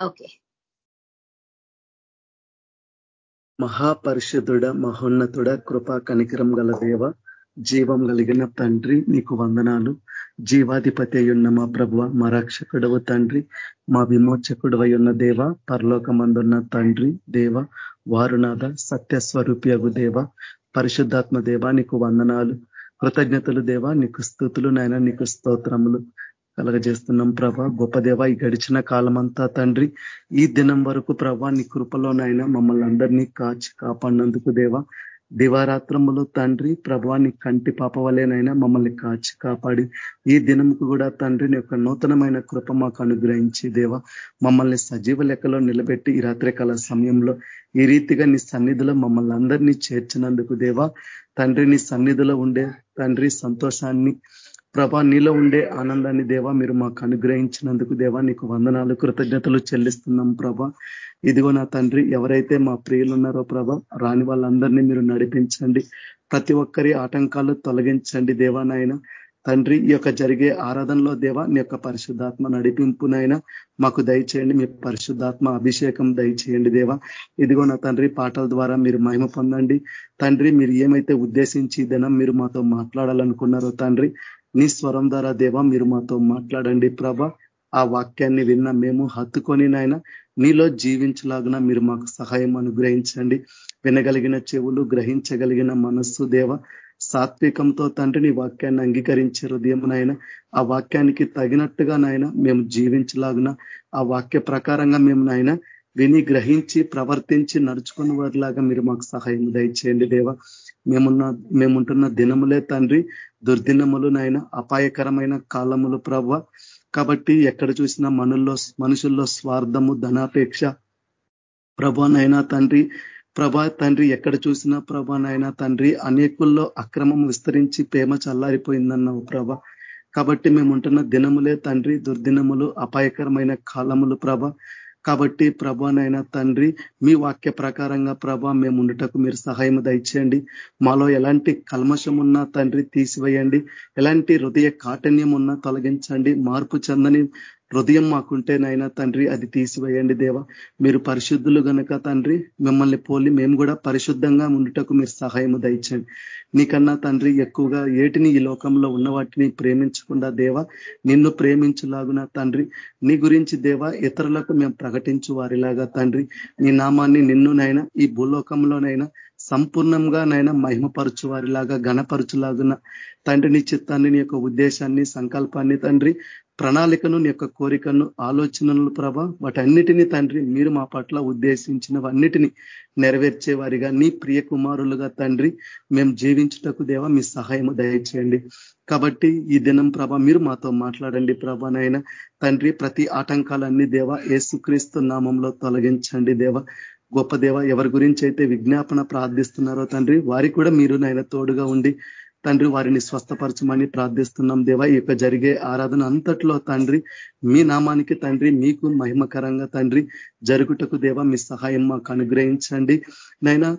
Okay. మహాపరిషుద్ధుడ మహోన్నతుడ కృపా కనికరం గల దేవ జీవం కలిగిన తండ్రి నీకు వందనాలు. జీవాధిపతి అయ్యున్న మా ప్రభు మా రక్షకుడవు తండ్రి మా విమోచకుడు ఉన్న దేవ పరలోకమందున్న తండ్రి దేవ వారునాథ సత్యస్వరూపియగు దేవ పరిశుద్ధాత్మ దేవ నీకు వందనాలు. కృతజ్ఞతలు దేవ నీకు స్థుతులు నాయన నీకు స్తోత్రములు. కలగజేస్తున్నాం ప్రభా. గొప్ప దేవ ఈ గడిచిన కాలమంతా తండ్రి ఈ దినం వరకు ప్రభా నీ కృపలోనైనా మమ్మల్ని అందరినీ కాచి కాపాడినందుకు దేవ. దివారాత్రములు తండ్రి ప్రభాని కంటి పాప వలేనైనా మమ్మల్ని కాచి కాపాడి ఈ దినంకు కూడా తండ్రిని యొక్క నూతనమైన కృప మాకు అనుగ్రహించి దేవ మమ్మల్ని సజీవ లెక్కలో నిలబెట్టి ఈ రాత్రికాల సమయంలో ఈ రీతిగా నీ సన్నిధిలో మమ్మల్ని అందరినీ చేర్చినందుకు దేవా. తండ్రి నీ సన్నిధిలో ఉండే తండ్రి సంతోషాన్ని ప్రభా నీలో ఉండే ఆనందాన్ని దేవా మీరు మాకు అనుగ్రహించినందుకు దేవా నీకు వందనాలు కృతజ్ఞతలు చెల్లిస్తున్నాం ప్రభా. ఇదిగో నా తండ్రి ఎవరైతే మా ప్రియులు ఉన్నారో ప్రభ రాని వాళ్ళందరినీ మీరు నడిపించండి. ప్రతి ఒక్కరి ఆటంకాలు తొలగించండి దేవా నాయన. తండ్రి ఈ యొక్క జరిగే ఆరాధనలో దేవా నీ యొక్క పరిశుద్ధాత్మ నడిపింపునైనా మాకు దయచేయండి మీ పరిశుద్ధాత్మ అభిషేకం దయచేయండి దేవా. ఇదిగో నా తండ్రి పాటల ద్వారా మీరు మహిమ పొందండి. తండ్రి మీరు ఏమైతే ఉద్దేశించి దినం మీరు మాతో మాట్లాడాలనుకున్నారో తండ్రి నీ స్వరం ద్వారా దేవా మీరు మాతో మాట్లాడండి ప్రభ. ఆ వాక్యాన్ని విన్న మేము హత్తుకొని నాయన నీలో జీవించలాగిన మీరు మాకు సహాయం అనుగ్రహించండి. వినగలిగిన చెవులు గ్రహించగలిగిన మనస్సు దేవ సాత్వికంతో తండ్రిని వాక్యాన్ని అంగీకరించే హృదయం నాయన ఆ వాక్యానికి తగినట్టుగా నాయన మేము జీవించలాగిన ఆ వాక్య ప్రకారంగా మేము నాయన విని గ్రహించి ప్రవర్తించి నడుచుకున్న వారిలాగా మీరు మాకు సహాయం దయచేయండి దేవ. మేమున్న మేముంటున్న దినములే తండ్రి. దుర్దినములు నాయన అపాయకరమైన కాలములు ప్రవ్వ. కాబట్టి ఎక్కడ చూసినా మనుల్లో మనుషుల్లో స్వార్థము ధనాపేక్ష. ప్రభానైనా తండ్రి ప్రభా తండ్రి ఎక్కడ చూసినా ప్రభానైనా తండ్రి అనేకుల్లో అక్రమం విస్తరించి ప్రేమ చల్లారిపోయిందన్నావు ప్రభ కాబట్టి మేము ఉంటున్న దినములే తండ్రి దుర్దినములు అపాయకరమైన కాలములు ప్రభ కాబట్టి ప్రభానైనా తండ్రి మీ వాక్య ప్రకారంగా ప్రభా మేము ఉండటకు మీరు సహాయం దయచేయండి. మాలో ఎలాంటి కల్మషం ఉన్నా తండ్రి తీసివేయండి. ఎలాంటి హృదయ కాఠిన్యం ఉన్నా తొలగించండి. మార్పు చెందని హృదయం మాకుంటేనైనా తండ్రి అది తీసివేయండి దేవ. మీరు పరిశుద్ధులు గనక తండ్రి మిమ్మల్ని పోలి మేము కూడా పరిశుద్ధంగా ఉండుటకు మీరు సహాయము దయచండి నీకన్నా తండ్రి ఎక్కువగా ఏటిని ఈ లోకంలో ఉన్న వాటిని ప్రేమించకుండా దేవ నిన్ను ప్రేమించులాగున తండ్రి నీ గురించి దేవ ఇతరులకు మేము ప్రకటించు వారిలాగా తండ్రి. నీ నామాన్ని నిన్నునైనా ఈ భూలోకంలోనైనా సంపూర్ణంగా నైనా మహిమపరచు వారిలాగా గణపరచులాగున తండ్రి నీ చిత్తాన్ని నీ యొక్క ఉద్దేశాన్ని సంకల్పాన్ని తండ్రి ప్రణాళికను నీ యొక్క కోరికను ఆలోచనలు ప్రభ వాటన్నిటినీ తండ్రి మీరు మా పట్ల ఉద్దేశించినవన్నిటినీ నెరవేర్చే వారిగా నీ ప్రియ కుమారులుగా తండ్రి మేము జీవించుటకు దేవ మీ సహాయము దయచేయండి. కాబట్టి ఈ దినం ప్రభ మీరు మాతో మాట్లాడండి ప్రభనైనా తండ్రి ప్రతి ఆటంకాలన్నీ దేవ ఏసుక్రీస్తు నామంలో తొలగించండి దేవ. గొప్ప దేవ ఎవరి గురించి అయితే విజ్ఞాపన ప్రార్థిస్తున్నారో తండ్రి వారికి కూడా మీరు నాయన తోడుగా ఉండి తండ్రి వారిని స్వస్థపరచమని ప్రార్థిస్తున్నాం. దేవా ఈ యొక్క జరిగే ఆరాధన అంతట్లో తండ్రి మీ నామానికి తండ్రి మీకు మహిమకరంగా తండ్రి జరుగుటకు దేవా మీ సహాయం మాకు అనుగ్రహించండి. నైనా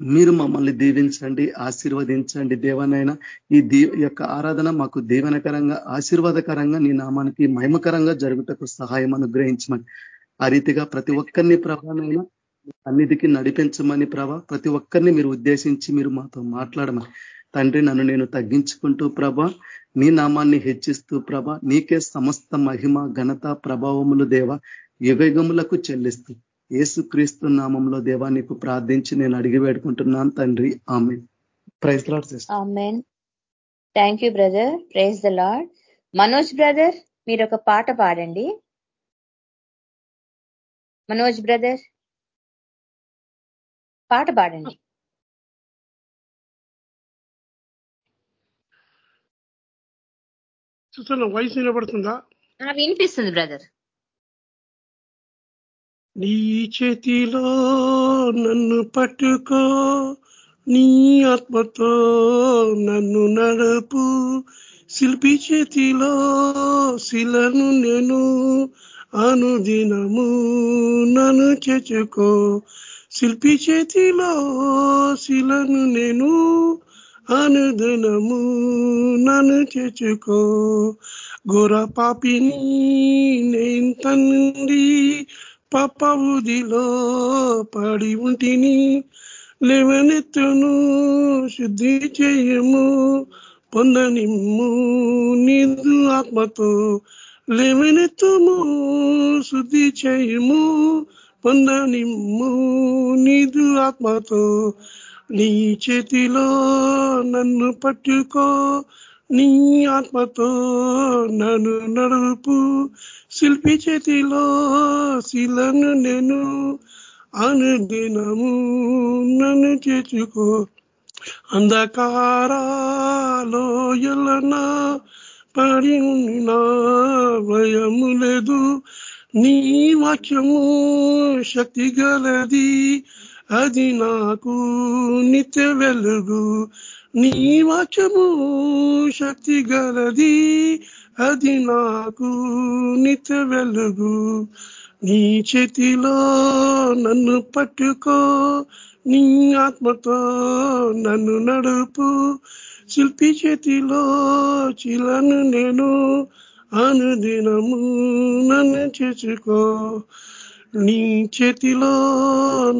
మీరు మమ్మల్ని దీవించండి ఆశీర్వదించండి. దేవనైనా ఈ దీ యొక్క ఆరాధన మాకు దీవెనకరంగా ఆశీర్వాదకరంగా నీ నామానికి మహిమకరంగా జరుగుటకు సహాయం అనుగ్రహించమని. ఆ రీతిగా ప్రతి ఒక్కరిని ప్రభానైనా అన్నిటికీ నడిపించమని ప్రభ ప్రతి ఒక్కరిని మీరు ఉద్దేశించి మీరు మాతో మాట్లాడమని. తండ్రి నన్ను నేను తగ్గించుకుంటూ ప్రభ నీ నామాన్ని హెచ్చిస్తూ ప్రభ నీకే సమస్త మహిమ ఘనత ప్రభావములు దేవ యుగములకు చెల్లిస్తూ. ఏసుక్రీస్తు నామంలో దేవా నీకు ప్రార్థించి నేను అడిగి వేడుకుంటున్నాను తండ్రి. ఆమె praise Lord thank you brother. Praise the Lord Manoj brother మీరు ఒక పాట పాడండి. మనోజ్ బ్రదర్. పాట పాడండి. చూస్తున్న వయసు వినబడుతుందా? వినిపిస్తుంది బ్రదర్. నీ చేతిలో నన్ను పట్టుకో నీ ఆత్మతో నన్ను నడుపు. శిల్పి చేతిలో శిలను నేను అనుదినము నన్ను చేచుకో శిల్పి చేతిలో శిలను నేను అనుదినము నన్ను చేచుకో ఘోర పాపిని నేను తండ్రి పాప ఉదిలో పడి ఉంటిని. లేవనెత్తును శుద్ధి చేయము పొందనిమ్ము నిందు ఆత్మతో. లేవనెత్తుము శుద్ధి చేయము పొందనిమ్ము నిదు ఆత్మతో. నీ చేతిలో నన్ను పట్టుకో నీ ఆత్మతో నన్ను నడుపు. శిల్పి చేతిలో శిలను నేను అనుదినము నన్ను చేర్చుకో. అంధకారాలో ఎలనా పడి ఉన్న భయము లేదు నీ వాక్యము శక్తి గలది. అది నాకు నిత్య వెలుగు. నీ వాక్యము శక్తి గలది. అది నాకు నిత్య వెలుగు. నీ చేతిలో నన్ను పట్టుకో. నీ ఆత్మతో నన్ను నడుపు. శిల్పి చేతిలో చిలను నేను అనుదినము నన్ను చేసుకో నీ చేతిలో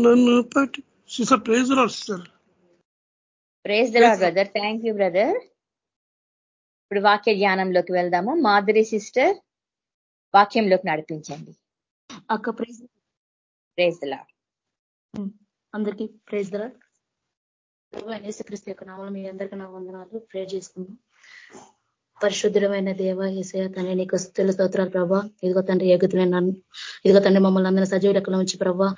నన్ను పట్టి sister praise sir praise the brother thank you brother ఇప్పుడు వాక్య ధ్యానంలోకి వెళ్దాము. మాధురి సిస్టర్ వాక్యంలోకి నడిపించండి. అక్క ప్రైజ్ ప్రేజ్ లా అందరికీ ప్రైజ్ ధర యేసుక్రీస్తు యొక్క నామలు మీ అందరికీ నా వందనాలు. ప్రే చేసుకుందాం. పరిశుద్ధమైన దేవ ఏసయ తండ్రి నీకు స్థుల స్తోత్రాలు ప్రభా. ఇదిగో తండ్రి ఎగుతున్న ఇదిగో తండ్రి మమ్మల్ని అందరినీ సజీవ లెక్కల నుంచి ప్రభా.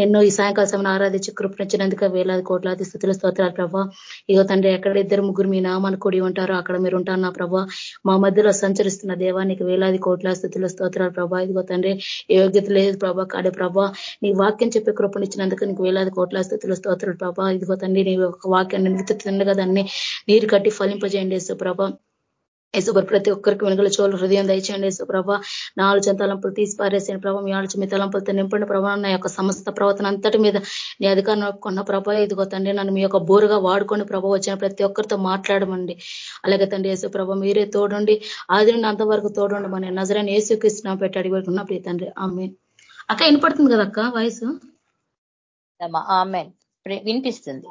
నిన్ను ఈ సాయంకాల సమయం ఆరాధించి కృపణించినందుకు వేలాది కోట్లాది స్థుతుల స్తోత్రాలు ప్రభా. ఇదిగో తండ్రి ఎక్కడ ఇద్దరు ముగ్గురు మీ నామాన్ని కూడి ఉంటారో అక్కడ మీరు ఉంటారు నా ప్రభా. మా మధ్యలో సంచరిస్తున్న దేవానికి వేలాది కోట్ల స్థుతుల స్తోత్రాలు ప్రభా. ఇదిగో తండ్రి యోగ్యత లేదు ప్రభా కాడే ప్రభా. నీ వాక్యం చెప్పి కృపణించినందుకు నీకు వేలాది కోట్ల స్థుతుల స్తోత్రాలు ప్రభా. ఇదిగో తండ్రి నీ ఒక వాక్యాన్ని కదా దాన్ని నీరు కట్టి ఫలింపజేయండి ప్రభా. యేసుప్రభ ప్రతి ఒక్కరికి వెనుకల చోళ్ళు హృదయం దయచేయండి. యేసుప్రభ నా ఆలోచన తలంపులు తీసి పారేసిన ప్రభావ మీ ఆలోచన మీ తలంపులతో నింపండి ప్రభావ నా యొక్క సమస్త ప్రవర్తన అంతటి మీద నీ అధికారం కొన్న ప్రభా. ఇదిగో తండ్రి నన్ను మీ యొక్క బోరుగా వాడుకొని ప్రభావ వచ్చిన ప్రతి ఒక్కరితో మాట్లాడమండి. అలాగే తండ్రి యేసుప్రభ మీరే తోడండి ఆది నుండి అంతవరకు తోడండి మన నజరాన్ని ఏసుకృష్ణ పెట్టి అడిగి పెట్టుకున్న ప్రియ తండ్రి ఆమె అక్క వినపడుతుంది కదా అక్క వయసు? వినిపిస్తుంది.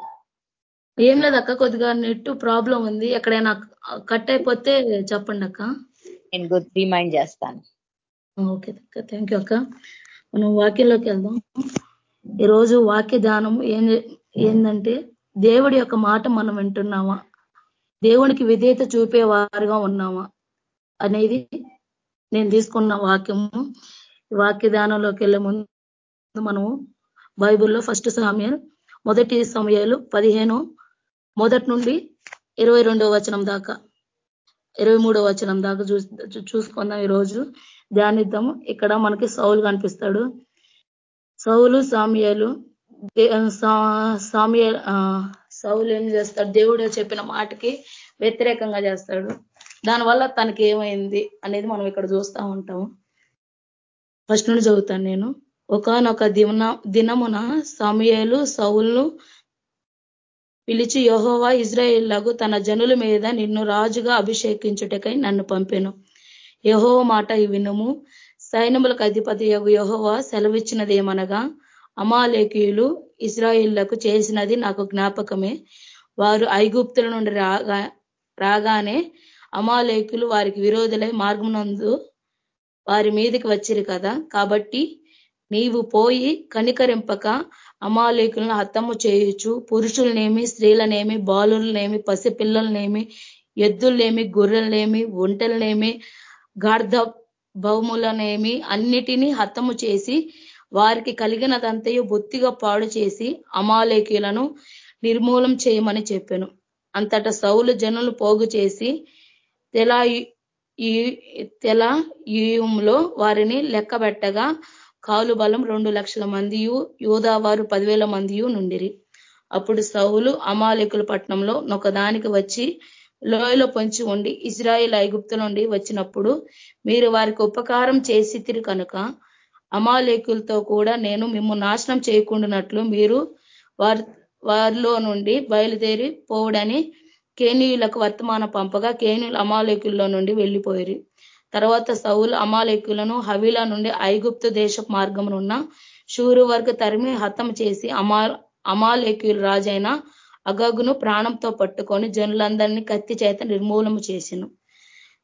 ఏం లేదు అక్క కొద్దిగా నెట్ ప్రాబ్లం ఉంది. ఎక్కడైనా కట్ అయిపోతే చెప్పండి అక్క నేను రిమైండ్ చేస్తాను. ఓకే అక్క థ్యాంక్ యూ అక్క. మనం వాక్యంలోకి వెళ్దాం ఈరోజు వాక్య ధ్యానం ఏం ఏంటంటే దేవుడి యొక్క మాట మనం వింటున్నామా? దేవునికి విధేయత చూపే వారుగా ఉన్నామా? అనేది నేను తీసుకున్న వాక్యము. వాక్య ధ్యానంలోకి వెళ్ళే ముందు మనము బైబుల్లో ఫస్ట్ సమయాలు మొదటి సమయాలు పదిహేను మొదటి నుండి ఇరవై రెండవ వచనం దాకా ఇరవై మూడో వచనం దాకా చూసుకుందాం ఈరోజు. ధ్యానిద్దాము. ఇక్కడ మనకి సౌలు కనిపిస్తాడు. సౌలు సామ్యాలు సామ్య సౌలు ఏం చేస్తాడు? దేవుడు చెప్పిన మాటకి వ్యతిరేకంగా చేస్తాడు. దానివల్ల తనకి ఏమైంది అనేది మనం ఇక్కడ చూస్తూ ఉంటాము. ఫస్ట్ నుండి చదువుతాను నేను. ఒకనొక దిన దినమున సమయలు సౌలు పిలిచి యహోవా ఇజ్రాయేళ్ళకు తన జనుల మీద నిన్ను రాజుగా అభిషేకించుటకై నన్ను పంపెను. యహోవ మాట వినుము. సైనములకు అధిపతి యగు యహోవా సెలవిచ్చినదేమనగా అమాలేకీయులు ఇజ్రాయిళ్ళకు చేసినది నాకు జ్ఞాపకమే. వారు ఐగుప్తుల నుండి రాగా రాగానే అమాలేకులు వారికి విరోధులై మార్గమునందు వారి మీదకి వచ్చిరు కదా. కాబట్టి నీవు పోయి కనికరింపక అమాలేకులను హతము చేయొచ్చు పురుషులనేమి స్త్రీలనేమి బాలులనేమి పసిపిల్లలనేమి ఎద్దులనేమి గొర్రెలనేమి ఒంటలనేమి గార్ధ భౌములనేమి అన్నిటినీ హతము చేసి వారికి కలిగినదంతయు బొత్తిగా పాడు చేసి అమాలేకులను నిర్మూలం చేయమని చెప్పాను. అంతటా సౌలు జనులు పోగు చేసి తెలా తెల వారిని లెక్కబెట్టగా కాలు బలం రెండు లక్షల మందియు యోధావారు పదివేల మందియు నుండిరి. అప్పుడు సౌలు అమాలేకుల పట్టణంలో నొకదానికి వచ్చి లోయలో పొంచి ఉండి ఇజ్రాయిల్ ఐగుప్తు నుండి వచ్చినప్పుడు మీరు వారికి ఉపకారం చేసి కనుక అమాలేకులతో కూడా నేను మిమ్ము నాశనం చేయకుండానట్లు మీరు వారి వారిలో నుండి బయలుదేరి పోవడని కేనీయులకు వర్తమానం పంపగా కేనీయులు అమాలేకుల్లో నుండి వెళ్ళిపోయి తర్వాత సౌలు అమాలేకులను హవిలా నుండి ఐగుప్తు దేశ మార్గమునున్న షూరు వరకు తరిమి హతం చేసి అమా అమాలేకులు రాజైన అగగును ప్రాణంతో పట్టుకొని జనులందరినీ కత్తి చేత నిర్మూలము చేసిను.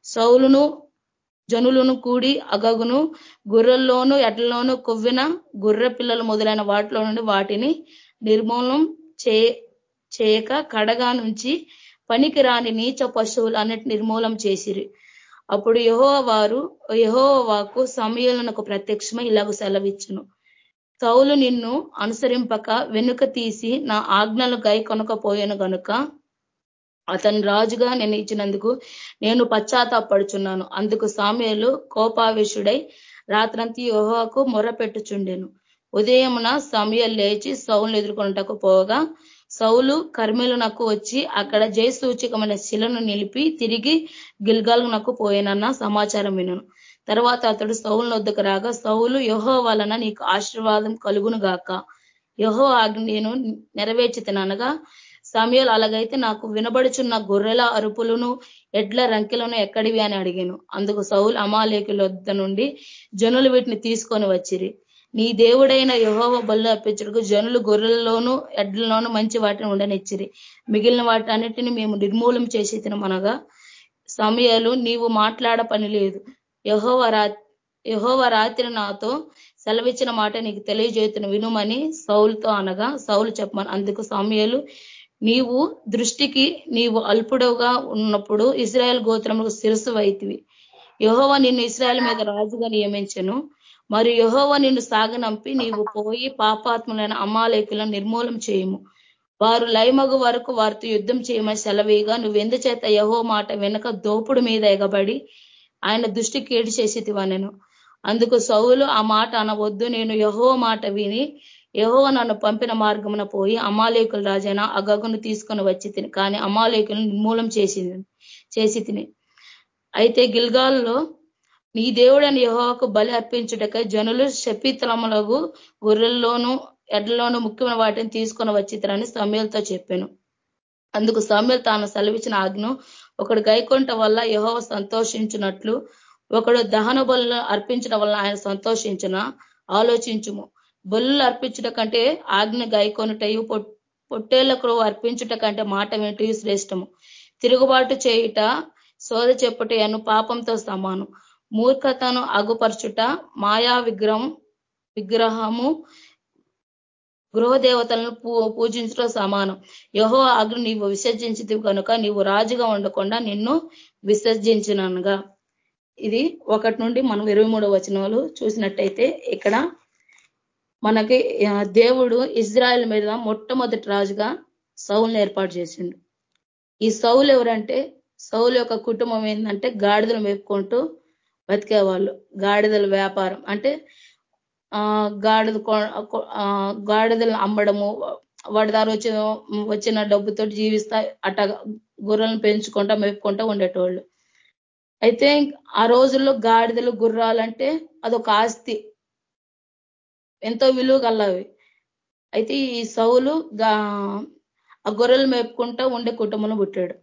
సౌలును జనులను కూడి అగగును గుర్రల్లోనూ ఎడ్లలోనూ కొవ్విన గుర్ర పిల్లలు మొదలైన వాటిలో నుండి వాటిని నిర్మూలనం చే చేయక కడగా నుంచి పనికి రాని నీచ పశువులు అన్నిటి నిర్మూలం చేసిరి. అప్పుడు యహో వారు యహో వాకు సమయంలో ప్రత్యక్షమై ఇలాగ సెలవిచ్చును. సౌలు నిన్ను అనుసరింపక వెనుక తీసి నా ఆజ్ఞలు గై కొనకపోయాను గనుక అతను రాజుగా నేను ఇచ్చినందుకు నేను పశ్చాత్తాపడుచున్నాను. అందుకు సామ్యలు కోపావేశుడై రాత్రంతి యోహాకు మొరపెట్టుచుండెను ఉదయమున సమయం లేచి సౌలు ఎదుర్కొంటకు పోగా సౌలు కర్మీలునకు వచ్చి అక్కడ జయసూచకమైన శిలను నిలిపి తిరిగి గిల్గాలునకు పోయినన్న సమాచారం వినను. తర్వాత అతడు సౌలు వద్దకు రాగా సౌలు యహో వలన నీకు ఆశీర్వాదం కలుగును గాక. యహో ఆజ్ఞ నేను నెరవేర్చితనగా సమయాలు అలాగైతే నాకు వినబడుచున్న గొర్రెల అరుపులను ఎడ్ల రంకెలను ఎక్కడివి? అని అడిగాను. అందుకు సౌలు అమాలేకుల వద్ద నుండి జనులు వీటిని తీసుకొని వచ్చిరి. నీ దేవుడైన యహోవ బలు అర్పించడకు జనులు గొర్రెల్లోనూ ఎడ్లలోనూ మంచి వాటిని ఉండనిచ్చిరి. మిగిలిన వాటి అన్నిటిని మేము నిర్మూలం చేసి తినమనగా సమయాలు నీవు మాట్లాడ పని లేదు. యహోవ రా యహోవ రాత్రి నాతో సెలవిచ్చిన మాట నీకు తెలియజేతును వినుమని సౌలుతో అనగా సౌలు చెప్పమని అందుకు సమయాలు నీవు దృష్టికి నీవు అల్పుడవుగా ఉన్నప్పుడు ఇస్రాయల్ గోత్రములకు శిరస్సు వైతివి యహోవ నిన్ను ఇస్రాయల్ మీద రాజుగా నియమించను. మరి యహోవ నిన్ను సాగనంపి నీవు పోయి పాపాత్ములైన అమాలేకులను నిర్మూలం చేయము. వారు లైమగు వరకు వారితో యుద్ధం చేయమని సెలవీగా నువ్వు చేత యహో మాట వెనక దోపుడు మీద ఎగబడి ఆయన దృష్టి కేడి చేసేదివనెను అందుకు సౌలు ఆ మాట అనవద్దు. నేను యహో మాట విని యహో నన్ను పంపిన మార్గమున పోయి అమాలేకుల రాజైన అగగును తీసుకొని వచ్చి తిని కానీ అమాలేకులను నిర్మూలం చేసి చేసి తిని. అయితే గిల్గాల్లో నీ దేవుడని యహోవాకు బలి అర్పించుటకై జనులు శపితలములకు గొర్రెల్లోనూ ఎడ్లలోనూ ముఖ్యమైన వాటిని తీసుకొని వచ్చితరని సమయంతో చెప్పాను. అందుకు సమయలు తాను సెలవిచ్చిన ఆజ్ఞ ఒకడు గైకొంట వల్ల యహోవ సంతోషించినట్లు ఒకడు దహన బలు అర్పించడం వల్ల ఆయన సంతోషించిన? ఆలోచించుము. బలు అర్పించుట కంటే ఆజ్ఞ గైకొనుటయు పొట్టేళ్ళకు అర్పించుట కంటే మాట వింటూ శ్రేష్టము. తిరుగుబాటు చేయుట శోధ చెప్పుటయను పాపంతో సమానం. మూర్ఖతను అగుపరచుట మాయా విగ్రహం విగ్రహము గృహదేవతలను పూజించడం సమానం. యహో అగ్ని నీవు విసర్జించింది కనుక నీవు రాజుగా ఉండకుండా నిన్ను విసర్జించినగా ఇది ఒకటి నుండి మనం ఇరవై మూడో వచనాలు చూసినట్టయితే ఇక్కడ మనకి దేవుడు ఇజ్రాయెల్ మీద మొట్టమొదటి రాజుగా సౌల్ని ఏర్పాటు చేసిండు. ఈ సౌలు ఎవరంటే సౌలు యొక్క కుటుంబం ఏంటంటే గాడిదలు మేపుకుంటూ బతికేవాళ్ళు గాడిదల వ్యాపారం. అంటే గాడిద గాడిదలను అమ్మడము వాడి దారి వచ్చిన వచ్చిన డబ్బుతో జీవిస్తా అట్ట గుర్రలను పెంచుకుంటా మెప్పుకుంటా ఉండేటోళ్ళు. అయితే ఆ రోజుల్లో గాడిదలు గుర్రాలంటే అదొక ఆస్తి. ఎంతో విలువ కల్లవి అయితే ఈ సౌలు ఆ గొర్రెలు మేపుకుంటూ ఉండే కుటుంబంలో పుట్టాడు.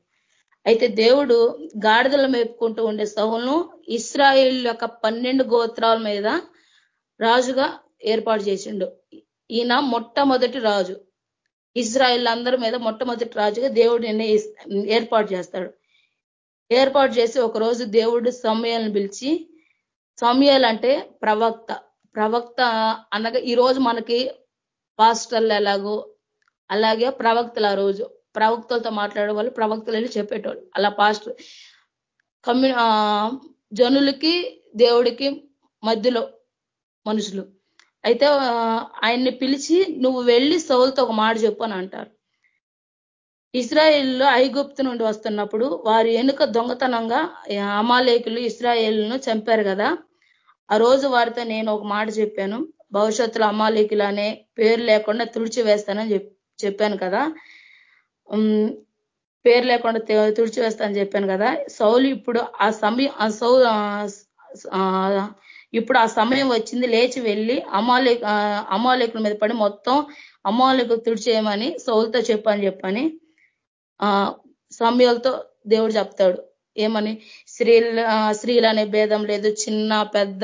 అయితే దేవుడు గాడిదలు మేపుకుంటూ ఉండే సౌలను ఇస్రాయిల్ యొక్క పన్నెండు గోత్రాల మీద రాజుగా ఏర్పాటు చేసిండు. ఈయన మొట్టమొదటి రాజు. ఇజ్రాయిల్ అందరి మీద మొట్టమొదటి రాజుగా దేవుడు ఏర్పాటు చేస్తాడు. ఏర్పాటు చేసి ఒకరోజు దేవుడు సమయాలను పిలిచి సమయాలు అంటే ప్రవక్త. ప్రవక్త అనగా ఈరోజు మనకి పాస్టర్లు ఎలాగో అలాగే ప్రవక్తలు ఆ రోజు. ప్రవక్తలతో మాట్లాడే వాళ్ళు ప్రవక్తలు వెళ్ళి చెప్పేటోళ్ళు. అలా పాస్టర్ కమ్యూ జనులకి దేవుడికి మధ్యలో మనుషులు. అయితే ఆయన్ని పిలిచి నువ్వు వెళ్ళి సౌలతో ఒక మాట చెప్పు అని అంటారు. ఇస్రాయేల్లో ఐగుప్తు నుండి వస్తున్నప్పుడు వారి ఎనుక దొంగతనంగా అమాలేకులు ఇస్రాయేల్ను చంపారు కదా. ఆ రోజు వారితో నేను ఒక మాట చెప్పాను. భవిష్యత్తులో అమాలేకులు అనే పేరు లేకుండా తుడిచి వేస్తానని చెప్పాను కదా. పేరు లేకుండా తుడిచివేస్తా అని చెప్పాను కదా సౌలు ఇప్పుడు ఆ సమయం ఆ సౌ ఇప్పుడు ఆ సమయం వచ్చింది లేచి వెళ్ళి అమాలే అమాలేకుల మీద పడి మొత్తం అమాలేకు తుడిచేయమని సౌలతో చెప్పని చెప్పని ఆ సమయాలతో దేవుడు చెప్తాడు. ఏమని? స్త్రీల స్త్రీలు అనే భేదం లేదు. చిన్న పెద్ద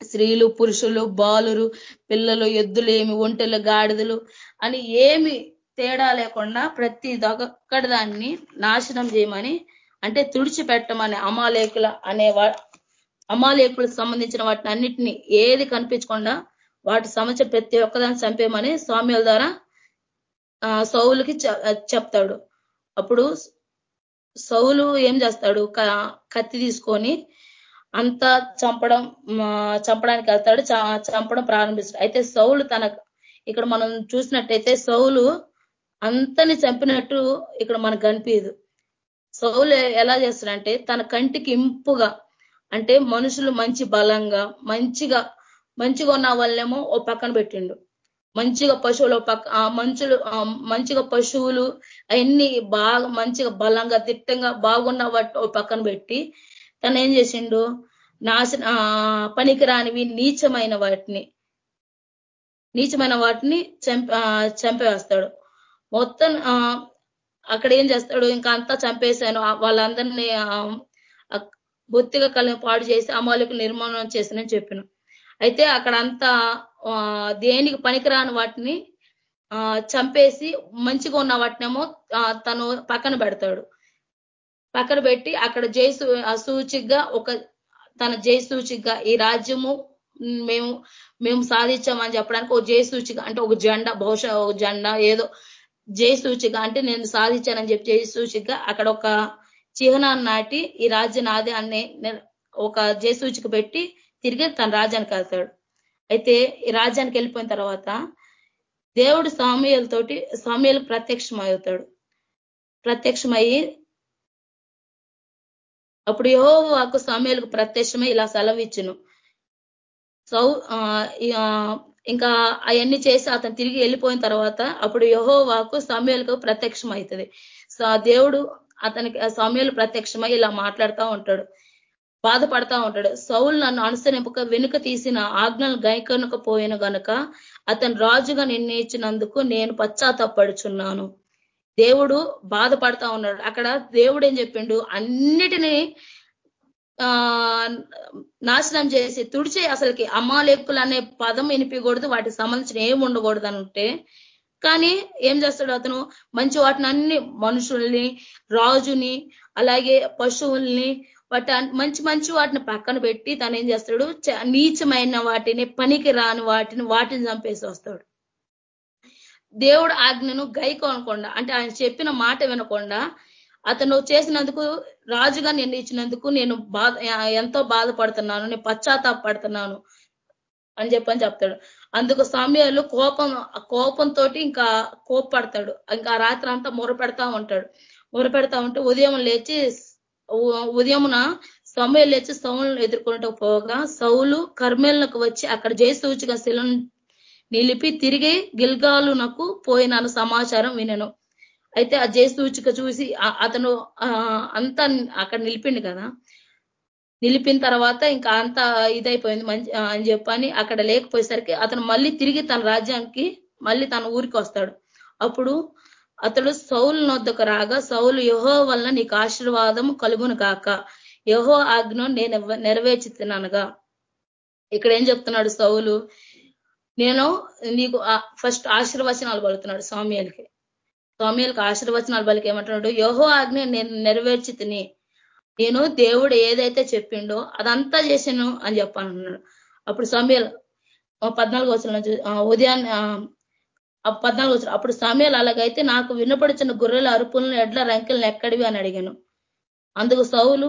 స్త్రీలు పురుషులు బాలురు పిల్లలు ఎద్దులు ఏమి ఒంటెలు గాడిదలు అని ఏమి తేడా లేకుండా ప్రతి దొక్కడ దాన్ని నాశనం చేయమని అంటే తుడిచిపెట్టమని అమాలేకుల అనే అమాలేకులకు సంబంధించిన వాటిని అన్నిటిని ఏది కనిపించకుండా వాటి సమస్య ప్రతి ఒక్కదాన్ని చంపేమని స్వామ్యుల ద్వారా సౌలుకి చెప్తాడు. అప్పుడు సౌలు ఏం చేస్తాడు? కత్తి తీసుకొని అంతా చంపడం చంపడానికి వెళ్తాడు. చంపడం ప్రారంభిస్తాడు. అయితే సౌలు తన ఇక్కడ మనం చూసినట్టయితే సౌలు అంతని చంపినట్టు ఇక్కడ మనకు కనిపించదు సౌలు ఎలా చేస్తాడంటే తన కంటికి ఇంపుగా అంటే మనుషులు మంచి బలంగా మంచిగా మంచిగా ఉన్న వాళ్ళేమో ఓ పక్కన పెట్టిండు. మంచిగా పశువులు పక్క మంచులు మంచిగా పశువులు అవన్నీ బాగా మంచిగా బలంగా దిట్టంగా బాగున్న వాటి ఓ పక్కన పెట్టి తను ఏం చేసిండు? నాశన పనికిరానివి నీచమైన వాటిని నీచమైన వాటిని చంప చంపేస్తాడు. మొత్తం అక్కడ ఏం చేస్తాడు ఇంకా అంతా చంపేశాను. వాళ్ళందరినీ బొత్తిగా కళ్ళని పాడు చేసి అమాలకు నిర్మాణం చేశానని చెప్పిన. అయితే అక్కడ అంతా దేనికి పనికిరాని వాటిని చంపేసి మంచిగా ఉన్న వాటినేమో తను పక్కన పెడతాడు. పక్కన పెట్టి అక్కడ జై సూచిగా ఒక తన జై సూచిగా ఈ రాజ్యము మేము మేము సాధించామని చెప్పడానికి ఒక జై సూచిగా అంటే ఒక జెండా బహుశా ఒక జెండా ఏదో జయ సూచిక అంటే నేను సాధించానని చెప్పి జయ సూచిక అక్కడ ఒక చిహ్నాన్ని నాటి ఈ రాజ్యం నాది అనే ఒక జయ సూచిక పెట్టి తిరిగి తన రాజ్యానికి వెళ్తాడు. అయితే ఈ రాజ్యానికి వెళ్ళిపోయిన తర్వాత దేవుడు తోటి ప్రత్యక్షం అవుతాడు ప్రత్యక్షమయ్యి అప్పుడు యహోవాకు స్వామిలకు ప్రత్యక్షమై ఇలా సెలవు ఇచ్చును సౌ ఇంకా అవన్నీ చేసి అతను తిరిగి వెళ్ళిపోయిన తర్వాత అప్పుడు యహోవాకు సమయాలకు ప్రత్యక్షం అవుతుంది దేవుడు అతనికి సమయాలు ప్రత్యక్షమై ఇలా మాట్లాడుతూ ఉంటాడు బాధపడతా ఉంటాడు. సౌలు నన్ను అనుసరింపక వెనుక తీసిన ఆజ్ఞలు గైకొనకపోయిన గనుక అతను రాజుగా నిర్ణయించినందుకు నేను పశ్చాత్తపడుచున్నాను. దేవుడు బాధపడతా ఉన్నాడు. అక్కడ దేవుడు ఏం చెప్పిండు? అన్నిటినీ నాశనం చేసి తుడిచే అసలుకి అమాలేకులు అనే పదం వినిపించకూడదు వాటికి సంబంధించిన ఏం ఉండకూడదు అంటే కానీ ఏం చేస్తాడు అతను? మంచి వాటిని అన్ని మనుషుల్ని రాజుని అలాగే పశువుల్ని వాటి మంచి మంచి వాటిని పక్కన పెట్టి తను ఏం చేస్తాడు? నీచమైన వాటిని పనికి రాని వాటిని వాటిని చంపేసి వస్తాడు. దేవుడు ఆజ్ఞను గైకోనకుండా అంటే ఆయన చెప్పిన మాట వినకుండా అతను చేసినందుకు రాజుగా నిర్ణయించినందుకు నేను బాధ ఎంతో బాధపడుతున్నాను నేను పశ్చాత్తాపడుతున్నాను అని చెప్పని చెప్తాడు. అందుకు సమయాలు కోపం కోపంతో ఇంకా కోప్పడతాడు. ఇంకా రాత్రి అంతా మొరపెడతా ఉంటాడు. మొరపెడతా ఉంటే ఉదయం లేచి ఉదయమున సమయం లేచి సౌలను ఎదుర్కొనటం పోగా సౌలు కర్మేలకు వచ్చి అక్కడ జయసూచిగా శిలను నిలిపి తిరిగి గిల్గాలునకు పోయినాను సమాచారం వినను. అయితే ఆ జయసూచిక చూసి అతను అంతా అక్కడ నిలిపిండు కదా. నిలిపిన తర్వాత ఇంకా అంత ఇదైపోయింది. మంచి అని చెప్పని అక్కడ లేకపోయేసరికి అతను మళ్ళీ తిరిగి తన రాజ్యానికి మళ్ళీ తన ఊరికి వస్తాడు. అప్పుడు అతడు సౌలు నొద్దకు రాగా సౌలు యహో వలన నీకు ఆశీర్వాదం కలుగును కాక యహో ఆజ్ఞ నేను నెరవేర్చుతున్నానుగా ఇక్కడ ఏం చెప్తున్నాడు సౌలు? నేను నీకు ఫస్ట్ ఆశీర్వచనాలు పడుతున్నాడు స్వామియాలకి స్వామియాలకి ఆశీర్వచనాలు బలికి ఏమంటున్నాడు? యోహో ఆజ్ఞ నేను నెరవేర్చి తిని నేను దేవుడు ఏదైతే చెప్పిండో అదంతా చేశాను అని చెప్పాను అప్పుడు సమయాలు పద్నాలుగు వచ్చిన ఉదయాన్ని పద్నాలుగు వచ్చిన అప్పుడు సమయాలు అలాగైతే నాకు వినపడుచున్న గొర్రెల అరుపులను ఎడ్ల రంకెలను ఎక్కడివి అని అడిగాను. అందుకు సౌలు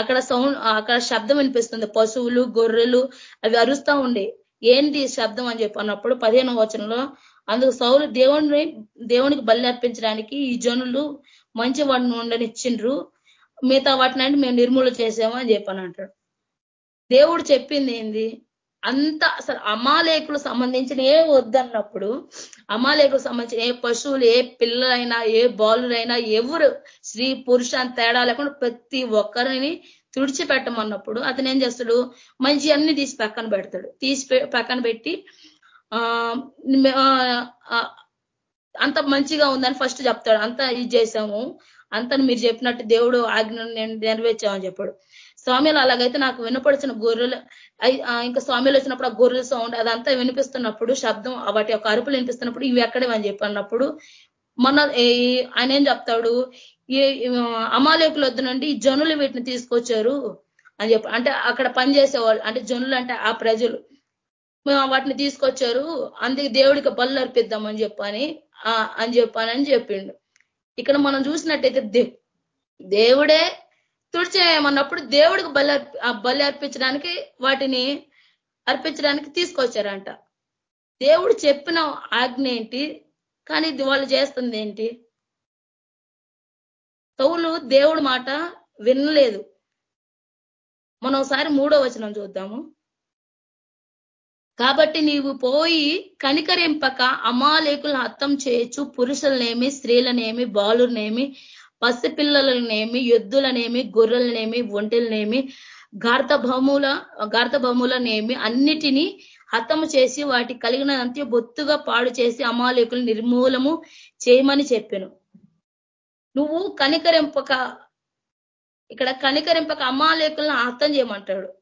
అక్కడ సౌండ్ అక్కడ శబ్దం వినిపిస్తుంది. పశువులు గొర్రెలు అవి అరుస్తా ఉండే. ఏంటి శబ్దం అని చెప్పి అన్నప్పుడు పదిహేను వచనంలో అందుకు సౌలు దేవుడిని దేవునికి బలి అర్పించడానికి ఈ జనులు మంచి వాడిని ఉండనిచ్చిండ్రు. మిగతా వాటిని మేము నిర్మూలన చేసాము అని చెప్పని అంటాడు. దేవుడు చెప్పింది ఏంది? అంత అసలు అమాలేకులు సంబంధించిన ఏ వద్దన్నప్పుడు అమాలేకులు సంబంధించిన ఏ పశువులు ఏ పిల్లలైనా ఏ బాలులైనా ఎవరు స్త్రీ పురుష అని తేడా లేకుండా ప్రతి ఒక్కరిని తుడిచిపెట్టమన్నప్పుడు అతను ఏం చేస్తాడు? మంచి అన్ని తీసి పక్కన పెడతాడు. తీసి పక్కన పెట్టి అంత మంచిగా ఉందని ఫస్ట్ చెప్తాడు. అంతా ఇది చేసాము అంతను మీరు చెప్పినట్టు దేవుడు ఆజ్ఞ నెరవేర్చామని చెప్పాడు. స్వామిలు అలాగైతే నాకు వినపడిచిన గొర్రెలు ఇంకా స్వామిలు వచ్చినప్పుడు ఆ గొర్రెల సౌండ్ అదంతా వినిపిస్తున్నప్పుడు శబ్దం వాటి యొక్క అరుపులు వినిపిస్తున్నప్పుడు ఇవి ఎక్కడేమని చెప్పినప్పుడు మన ఆయన ఏం చెప్తాడు? ఏ అమాలేకుల వద్ద నుండి జనులు వీటిని తీసుకొచ్చారు అని చెప్పి అంటే అక్కడ పనిచేసేవాళ్ళు అంటే జనులు అంటే ఆ ప్రజలు. వాటిని తీసుకొచ్చారు. అందుకే దేవుడికి బళ్ళు అర్పిద్దామని చెప్పని అని చెప్పానని చెప్పిండు. ఇక్కడ మనం చూసినట్టయితే దేవుడే తుడిచేయమన్నప్పుడు దేవుడికి బలి బలి అర్పించడానికి వాటిని అర్పించడానికి తీసుకొచ్చారంట. దేవుడు చెప్పిన ఆజ్ఞ ఏంటి? కానీ వాళ్ళు చేస్తుంది ఏంటి? తౌలు దేవుడు మాట వినలేదు. మనం ఒకసారి మూడో వచనం చూద్దాము. కాబట్టి నీవు పోయి కనికరింపక అమాలేకులను హత్తం చేయొచ్చు. పురుషులనేమి స్త్రీలనేమి బాలునేమి పసిపిల్లలనేమి ఎద్దులనేమి గొర్రెలనేమి ఒంటెలనేమి గార్ధభముల గార్ధభములనేమి అన్నిటినీ హతము చేసి వాటి కలిగినంత బొత్తుగా పాడు చేసి అమాలేకులు నిర్మూలము చేయమని చెప్పాను. నువ్వు కనికరింపక ఇక్కడ కనికరింపక అమాలేకులను హతం చేయమంటాడు.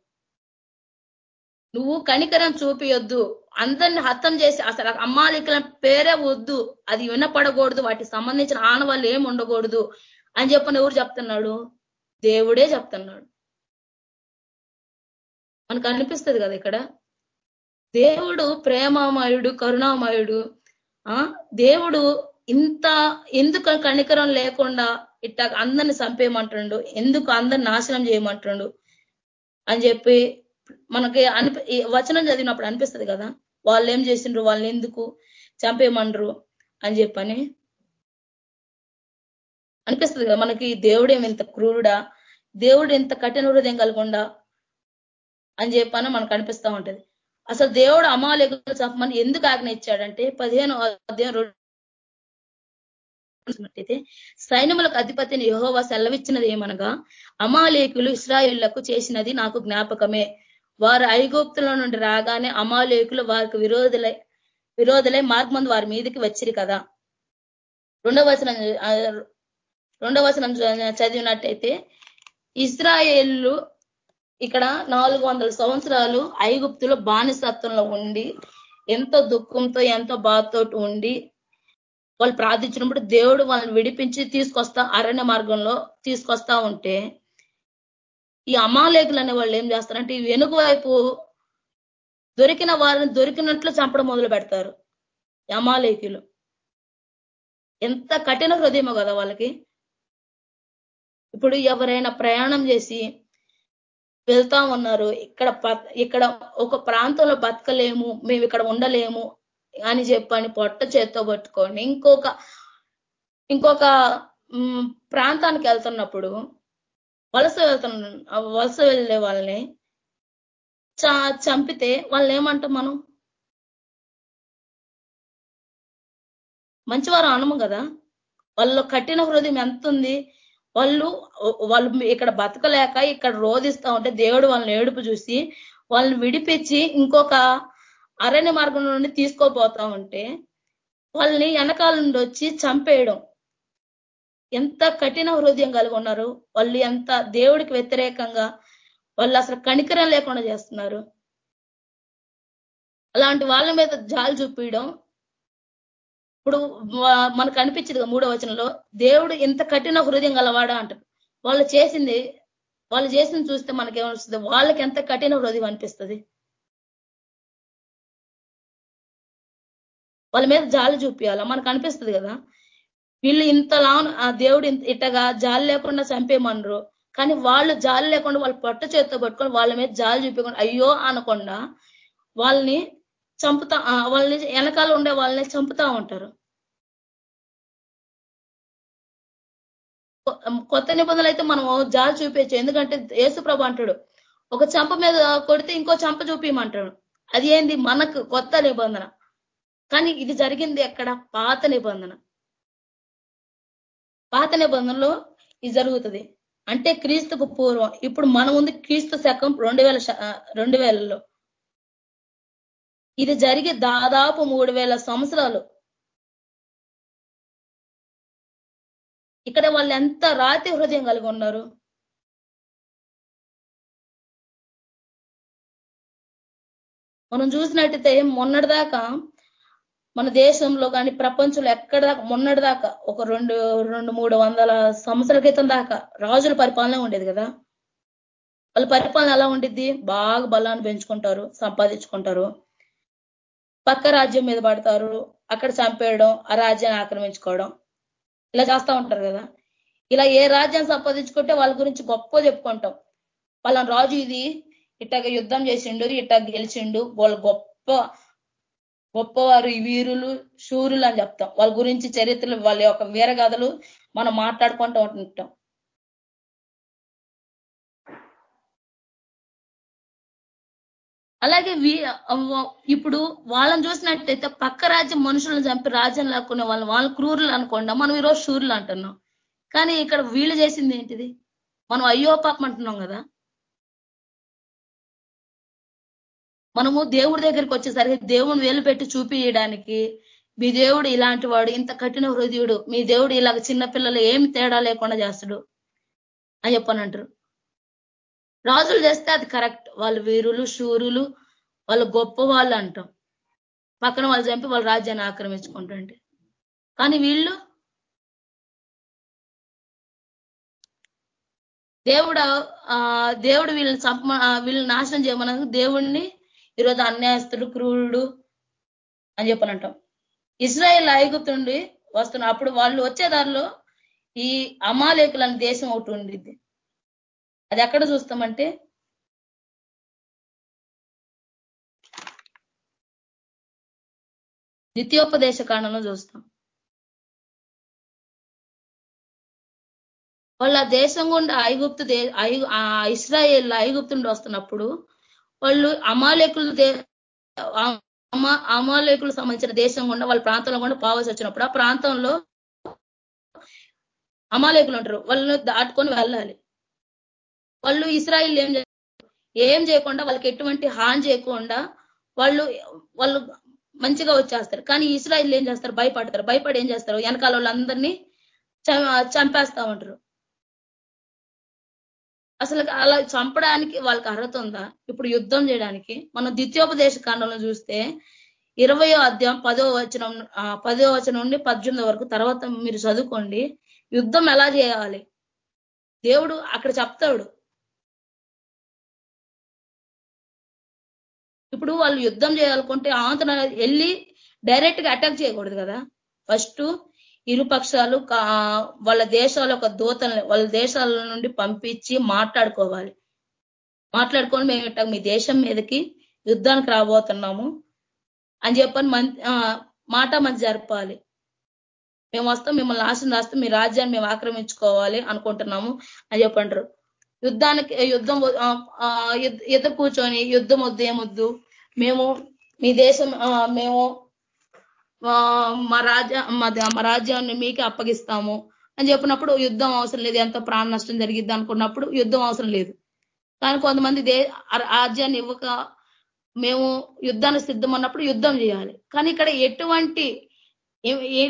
నువ్వు కనికరం చూపియొద్దు. అందరిని హతం చేసి అసలు అమ్మాలికల పేరే వద్దు. అది వినపడకూడదు. వాటికి సంబంధించిన ఆనవాళ్ళు ఏమి ఉండకూడదు అని చెప్పని ఎవరు చెప్తున్నాడు? దేవుడే చెప్తున్నాడు. మనకు అనిపిస్తుంది కదా ఇక్కడ? దేవుడు ప్రేమామయుడు కరుణామయుడు. ఆ? దేవుడు ఇంత ఎందుకు కనికరం లేకుండా ఇట్టా అందరిని చంపేయమంటుండు? ఎందుకు అందరిని నాశనం చేయమంటుండు? అని చెప్పి మనకి అనిపి వచనం చదివినప్పుడు అనిపిస్తుంది కదా వాళ్ళు ఏం చేసిండ్రు వాళ్ళని ఎందుకు చంపేయమండ్రు అని చెప్పని అనిపిస్తుంది కదా మనకి దేవుడేం ఎంత క్రూరుడా దేవుడు ఎంత కఠిన హృదయం కలగకుండా అని చెప్పని మనకు అనిపిస్తూ ఉంటది. అసలు దేవుడు అమాలేకులు చంపమని ఎందుకు ఆజ్ఞ ఇచ్చాడంటే పదిహేను అధ్యాయం చూసినట్టయితే సైన్యములకు అధిపతిని యహోవా సెలవిచ్చినది ఏమనగా అమాలేకులు ఇస్రాయిళ్ళకు చేసినది నాకు జ్ఞాపకమే. వారు ఐగోప్తుల నుండి రాగానే అమాలేకులు వారికి విరోధులై విరోధులై మార్గమందు వారి మీదకి వచ్చిరు కదా. రెండవ వచనం రెండవ వచనం చదివినట్టయితే ఇస్రాయేళ్ళు ఇక్కడ నాలుగు వందల సంవత్సరాలు ఐగుప్తులో బానిసత్వంలో ఉండి ఎంతో దుఃఖంతో ఎంతో బాధతో ఉండి వాళ్ళు ప్రార్థించినప్పుడు దేవుడు వాళ్ళని విడిపించి తీసుకొస్తా అరణ్య మార్గంలో తీసుకొస్తా ఉంటే ఈ అమాలేకులు అనే వాళ్ళు ఏం చేస్తారంటే ఈ వెనుక వైపు దొరికిన వారిని దొరికినట్లు చంపడం మొదలు పెడతారు. అమాలేకులు. ఎంత కఠిన హృదయమో కదా వాళ్ళకి. ఇప్పుడు ఎవరైనా ప్రయాణం చేసి వెళ్తా ఉన్నారు ఇక్కడ ఇక్కడ ఒక ప్రాంతంలో బతకలేము మేము ఇక్కడ ఉండలేము అని చెప్పని పొట్ట చేత్తో పట్టుకొని ఇంకొక ఇంకొక ప్రాంతానికి వెళ్తున్నప్పుడు వలస వెళ్తున్న వలస వెళ్ళే వాళ్ళని చంపితే వాళ్ళు ఏమంటాం మనం? మంచివారు అనము కదా? వాళ్ళు కఠిన హృదయం ఎంత ఉంది వాళ్ళు వాళ్ళు ఇక్కడ బతకలేక ఇక్కడ రోధిస్తా ఉంటే దేవుడు వాళ్ళని ఏడుపు చూసి వాళ్ళని విడిపించి ఇంకొక అరణ్య మార్గం నుండి తీసుకోపోతా ఉంటే వాళ్ళని వెనకాల నుండి వచ్చి చంపేయడం. ఎంత కఠిన హృదయం కలిగి ఉన్నారు వాళ్ళు ఎంత దేవుడికి వ్యతిరేకంగా వాళ్ళు అసలు కనికరం లేకుండా చేస్తున్నారు. అలాంటి వాళ్ళ మీద జాలు చూపించడం ఇప్పుడు మనకు అనిపించదు మూడో వచనంలో దేవుడు ఎంత కఠిన హృదయం గలవాడా అంటారు. వాళ్ళు చేసింది వాళ్ళు చేసింది చూస్తే మనకేమనిపిస్తుంది వాళ్ళకి ఎంత కఠిన హృదయం అనిపిస్తుంది? వాళ్ళ మీద జాలి చూపించాలా? మనకు అనిపిస్తుంది కదా? వీళ్ళు ఇంతలా ఆ దేవుడు ఇట్టగా జాలి లేకుండా చంపేమనరు కానీ వాళ్ళు జాలి లేకుండా వాళ్ళు పొట్ట చేత్తో పట్టుకొని వాళ్ళ మీద జాలి చూపించకుండా అయ్యో అనకుండా వాళ్ళని చంపుతా వాళ్ళని వెనకాల ఉండే వాళ్ళని చంపుతా ఉంటారు. కొత్త నిబంధనలు అయితే మనం జాలి చూపించు ఎందుకంటే యేసుప్రభు అంటాడు ఒక చంప మీద కొడితే ఇంకో చంప చూపించమంటాడు. అది ఏంది? మనకు కొత్త నిబంధన. కానీ ఇది జరిగింది ఎక్కడ? పాత నిబంధన. పాత నిబంధనలో ఇది జరుగుతుంది. అంటే క్రీస్తుకు పూర్వం ఇప్పుడు మన ఉంది క్రీస్తు శకం రెండు వేల రెండు వేలలో. ఇది జరిగి దాదాపు మూడు వేల సంవత్సరాలు. ఇక్కడ వాళ్ళు ఎంత రాతి హృదయం కలిగి ఉన్నారు? మనం చూసినట్టయితే మొన్నటిదాకా మన దేశంలో కానీ ప్రపంచంలో ఎక్కడ దాకా మొన్నటిదాకా ఒక రెండు రెండు మూడు వందల సంవత్సరాల క్రితం దాకా రాజుల పరిపాలన ఉండేది కదా. వాళ్ళ పరిపాలన ఎలా ఉండిద్ది? బాగా బలాన్ని పెంచుకుంటారు సంపాదించుకుంటారు. పక్క రాజ్యం మీద పడతారు అక్కడ చంపేయడం ఆ రాజ్యాన్ని ఆక్రమించుకోవడం. ఇలా చేస్తూ ఉంటారు కదా. ఇలా ఏ రాజ్యాన్ని సంపాదించుకుంటే వాళ్ళ గురించి గొప్ప చెప్పుకుంటాం. వాళ్ళ రాజు ఇది ఇట్టగ యుద్ధం చేసిండు ఇట్టగ గెలిచిండు వాళ్ళు గొప్ప గొప్పవారు ఈ వీరులు శూరులు అని చెప్తాం. వాళ్ళ గురించి చరిత్రలు వాళ్ళ యొక్క వీరగాథలు మనం మాట్లాడుకుంటూ ఉంటాం. అలాగే ఇప్పుడు వాళ్ళని చూసినట్టయితే పక్క రాజ్యం మనుషులను చంపి రాజ్యం లాక్కునే వాళ్ళు వాళ్ళు క్రూరులు అనుకోండి మనం ఈరోజు శూరులు అంటున్నాం. కానీ ఇక్కడ వీళ్ళు చేసింది ఏంటిది? మనం అయ్యో పాపం అంటున్నాం కదా. మనము దేవుడి దగ్గరికి వచ్చేసరికి దేవుని వేలు పెట్టి చూపించడానికి మీ దేవుడు ఇలాంటి వాడు ఇంత కఠిన హృదయుడు మీ దేవుడు ఇలాగ చిన్నపిల్లలు ఏమి తేడా లేకుండా చేస్తాడు అని చెప్పనంటారు రాజులు చేస్తే అది కరెక్ట్. వాళ్ళు వీరులు శూరులు వాళ్ళు గొప్ప వాళ్ళు అంటాం. పక్కన వాళ్ళు చంపి వాళ్ళ రాజ్యాన్ని ఆక్రమించుకుంటుంటే. కానీ వీళ్ళు దేవుడు దేవుడు వీళ్ళని చంప వీళ్ళని నాశనం చేయమన్నది దేవుణ్ణి ఈరోజు అన్యాయస్తుడు క్రూరుడు అని చెప్పనంటాం. ఇజ్రాయెల్ ఐగుతుండి వస్తున్న అప్పుడు వాళ్ళు వచ్చేదారిలో ఈ అమాలేకులని దేశం ఒకటి ఉండిద్ది. అది ఎక్కడ చూస్తామంటే నిత్యోపదేశ కాండంలో చూస్తాం. వాళ్ళ దేశం గుండా ఐగుప్తు దే ఇస్రాయేల్ ఐగుప్తుండి వస్తున్నప్పుడు వాళ్ళు అమాలేకులు అమాలేకులు సంబంధించిన దేశం గుండా వాళ్ళ ప్రాంతంలో కూడా పావాల్సి వచ్చినప్పుడు ఆ ప్రాంతంలో అమాలేకులు ఉంటారు. వాళ్ళని దాటుకొని వెళ్ళాలి. వాళ్ళు ఇస్రాయిల్ ఏం ఏం చేయకుండా వాళ్ళకి ఎటువంటి హాని చేయకుండా వాళ్ళు వాళ్ళు మంచిగా వచ్చేస్తారు. కానీ ఇస్రాయిల్ ఏం చేస్తారు? భయపడతారు. భయపడి ఏం చేస్తారు? వెనకాల వాళ్ళందరినీ చంపేస్తా ఉంటారు. అసలు అలా చంపడానికి వాళ్ళకి అర్హత ఉందా? ఇప్పుడు యుద్ధం చేయడానికి. మనం ద్వితీయోపదేశ కాండంలో చూస్తే ఇరవయో అధ్యాయం పదో వచనం పదో వచనం నుండి పద్దెనిమిది వరకు తర్వాత మీరు చదువుకోండి. యుద్ధం ఎలా చేయాలి? దేవుడు అక్కడ చెప్తాడు. ఇప్పుడు వాళ్ళు యుద్ధం చేయాలనుకుంటే ఆంతన వెళ్ళి డైరెక్ట్గా అటాక్ చేయకూడదు కదా. ఫస్ట్ ఇరు పక్షాలు వాళ్ళ దేశాల ఒక దూతల్ని వాళ్ళ దేశాల నుండి పంపించి మాట్లాడుకోవాలి. మాట్లాడుకొని మేము మీ దేశం మీదకి యుద్ధానికి రాబోతున్నాము అని చెప్పని మాట మంచి జరపాలి. మేము వస్తాం మిమ్మల్ని నాశనం రాస్తాం మీ రాజ్యాన్ని మేము ఆక్రమించుకోవాలి అనుకుంటున్నాము అని చెప్పంటారు యుద్ధానికి యుద్ధం ఎదురు కూర్చొని యుద్ధం వద్దు ఏమొద్దు మేము మీ దేశం మేము మా రాజ్య మా రాజ్యాన్ని మీకే అప్పగిస్తాము అని చెప్పినప్పుడు యుద్ధం అవసరం లేదు ఎంత ప్రాణ నష్టం జరిగిద్ది అనుకున్నప్పుడు యుద్ధం అవసరం లేదు. కానీ కొంతమంది దే రాజ్యాన్ని ఇవ్వక మేము యుద్ధానికి సిద్ధం అన్నప్పుడు యుద్ధం చేయాలి. కానీ ఇక్కడ ఎటువంటి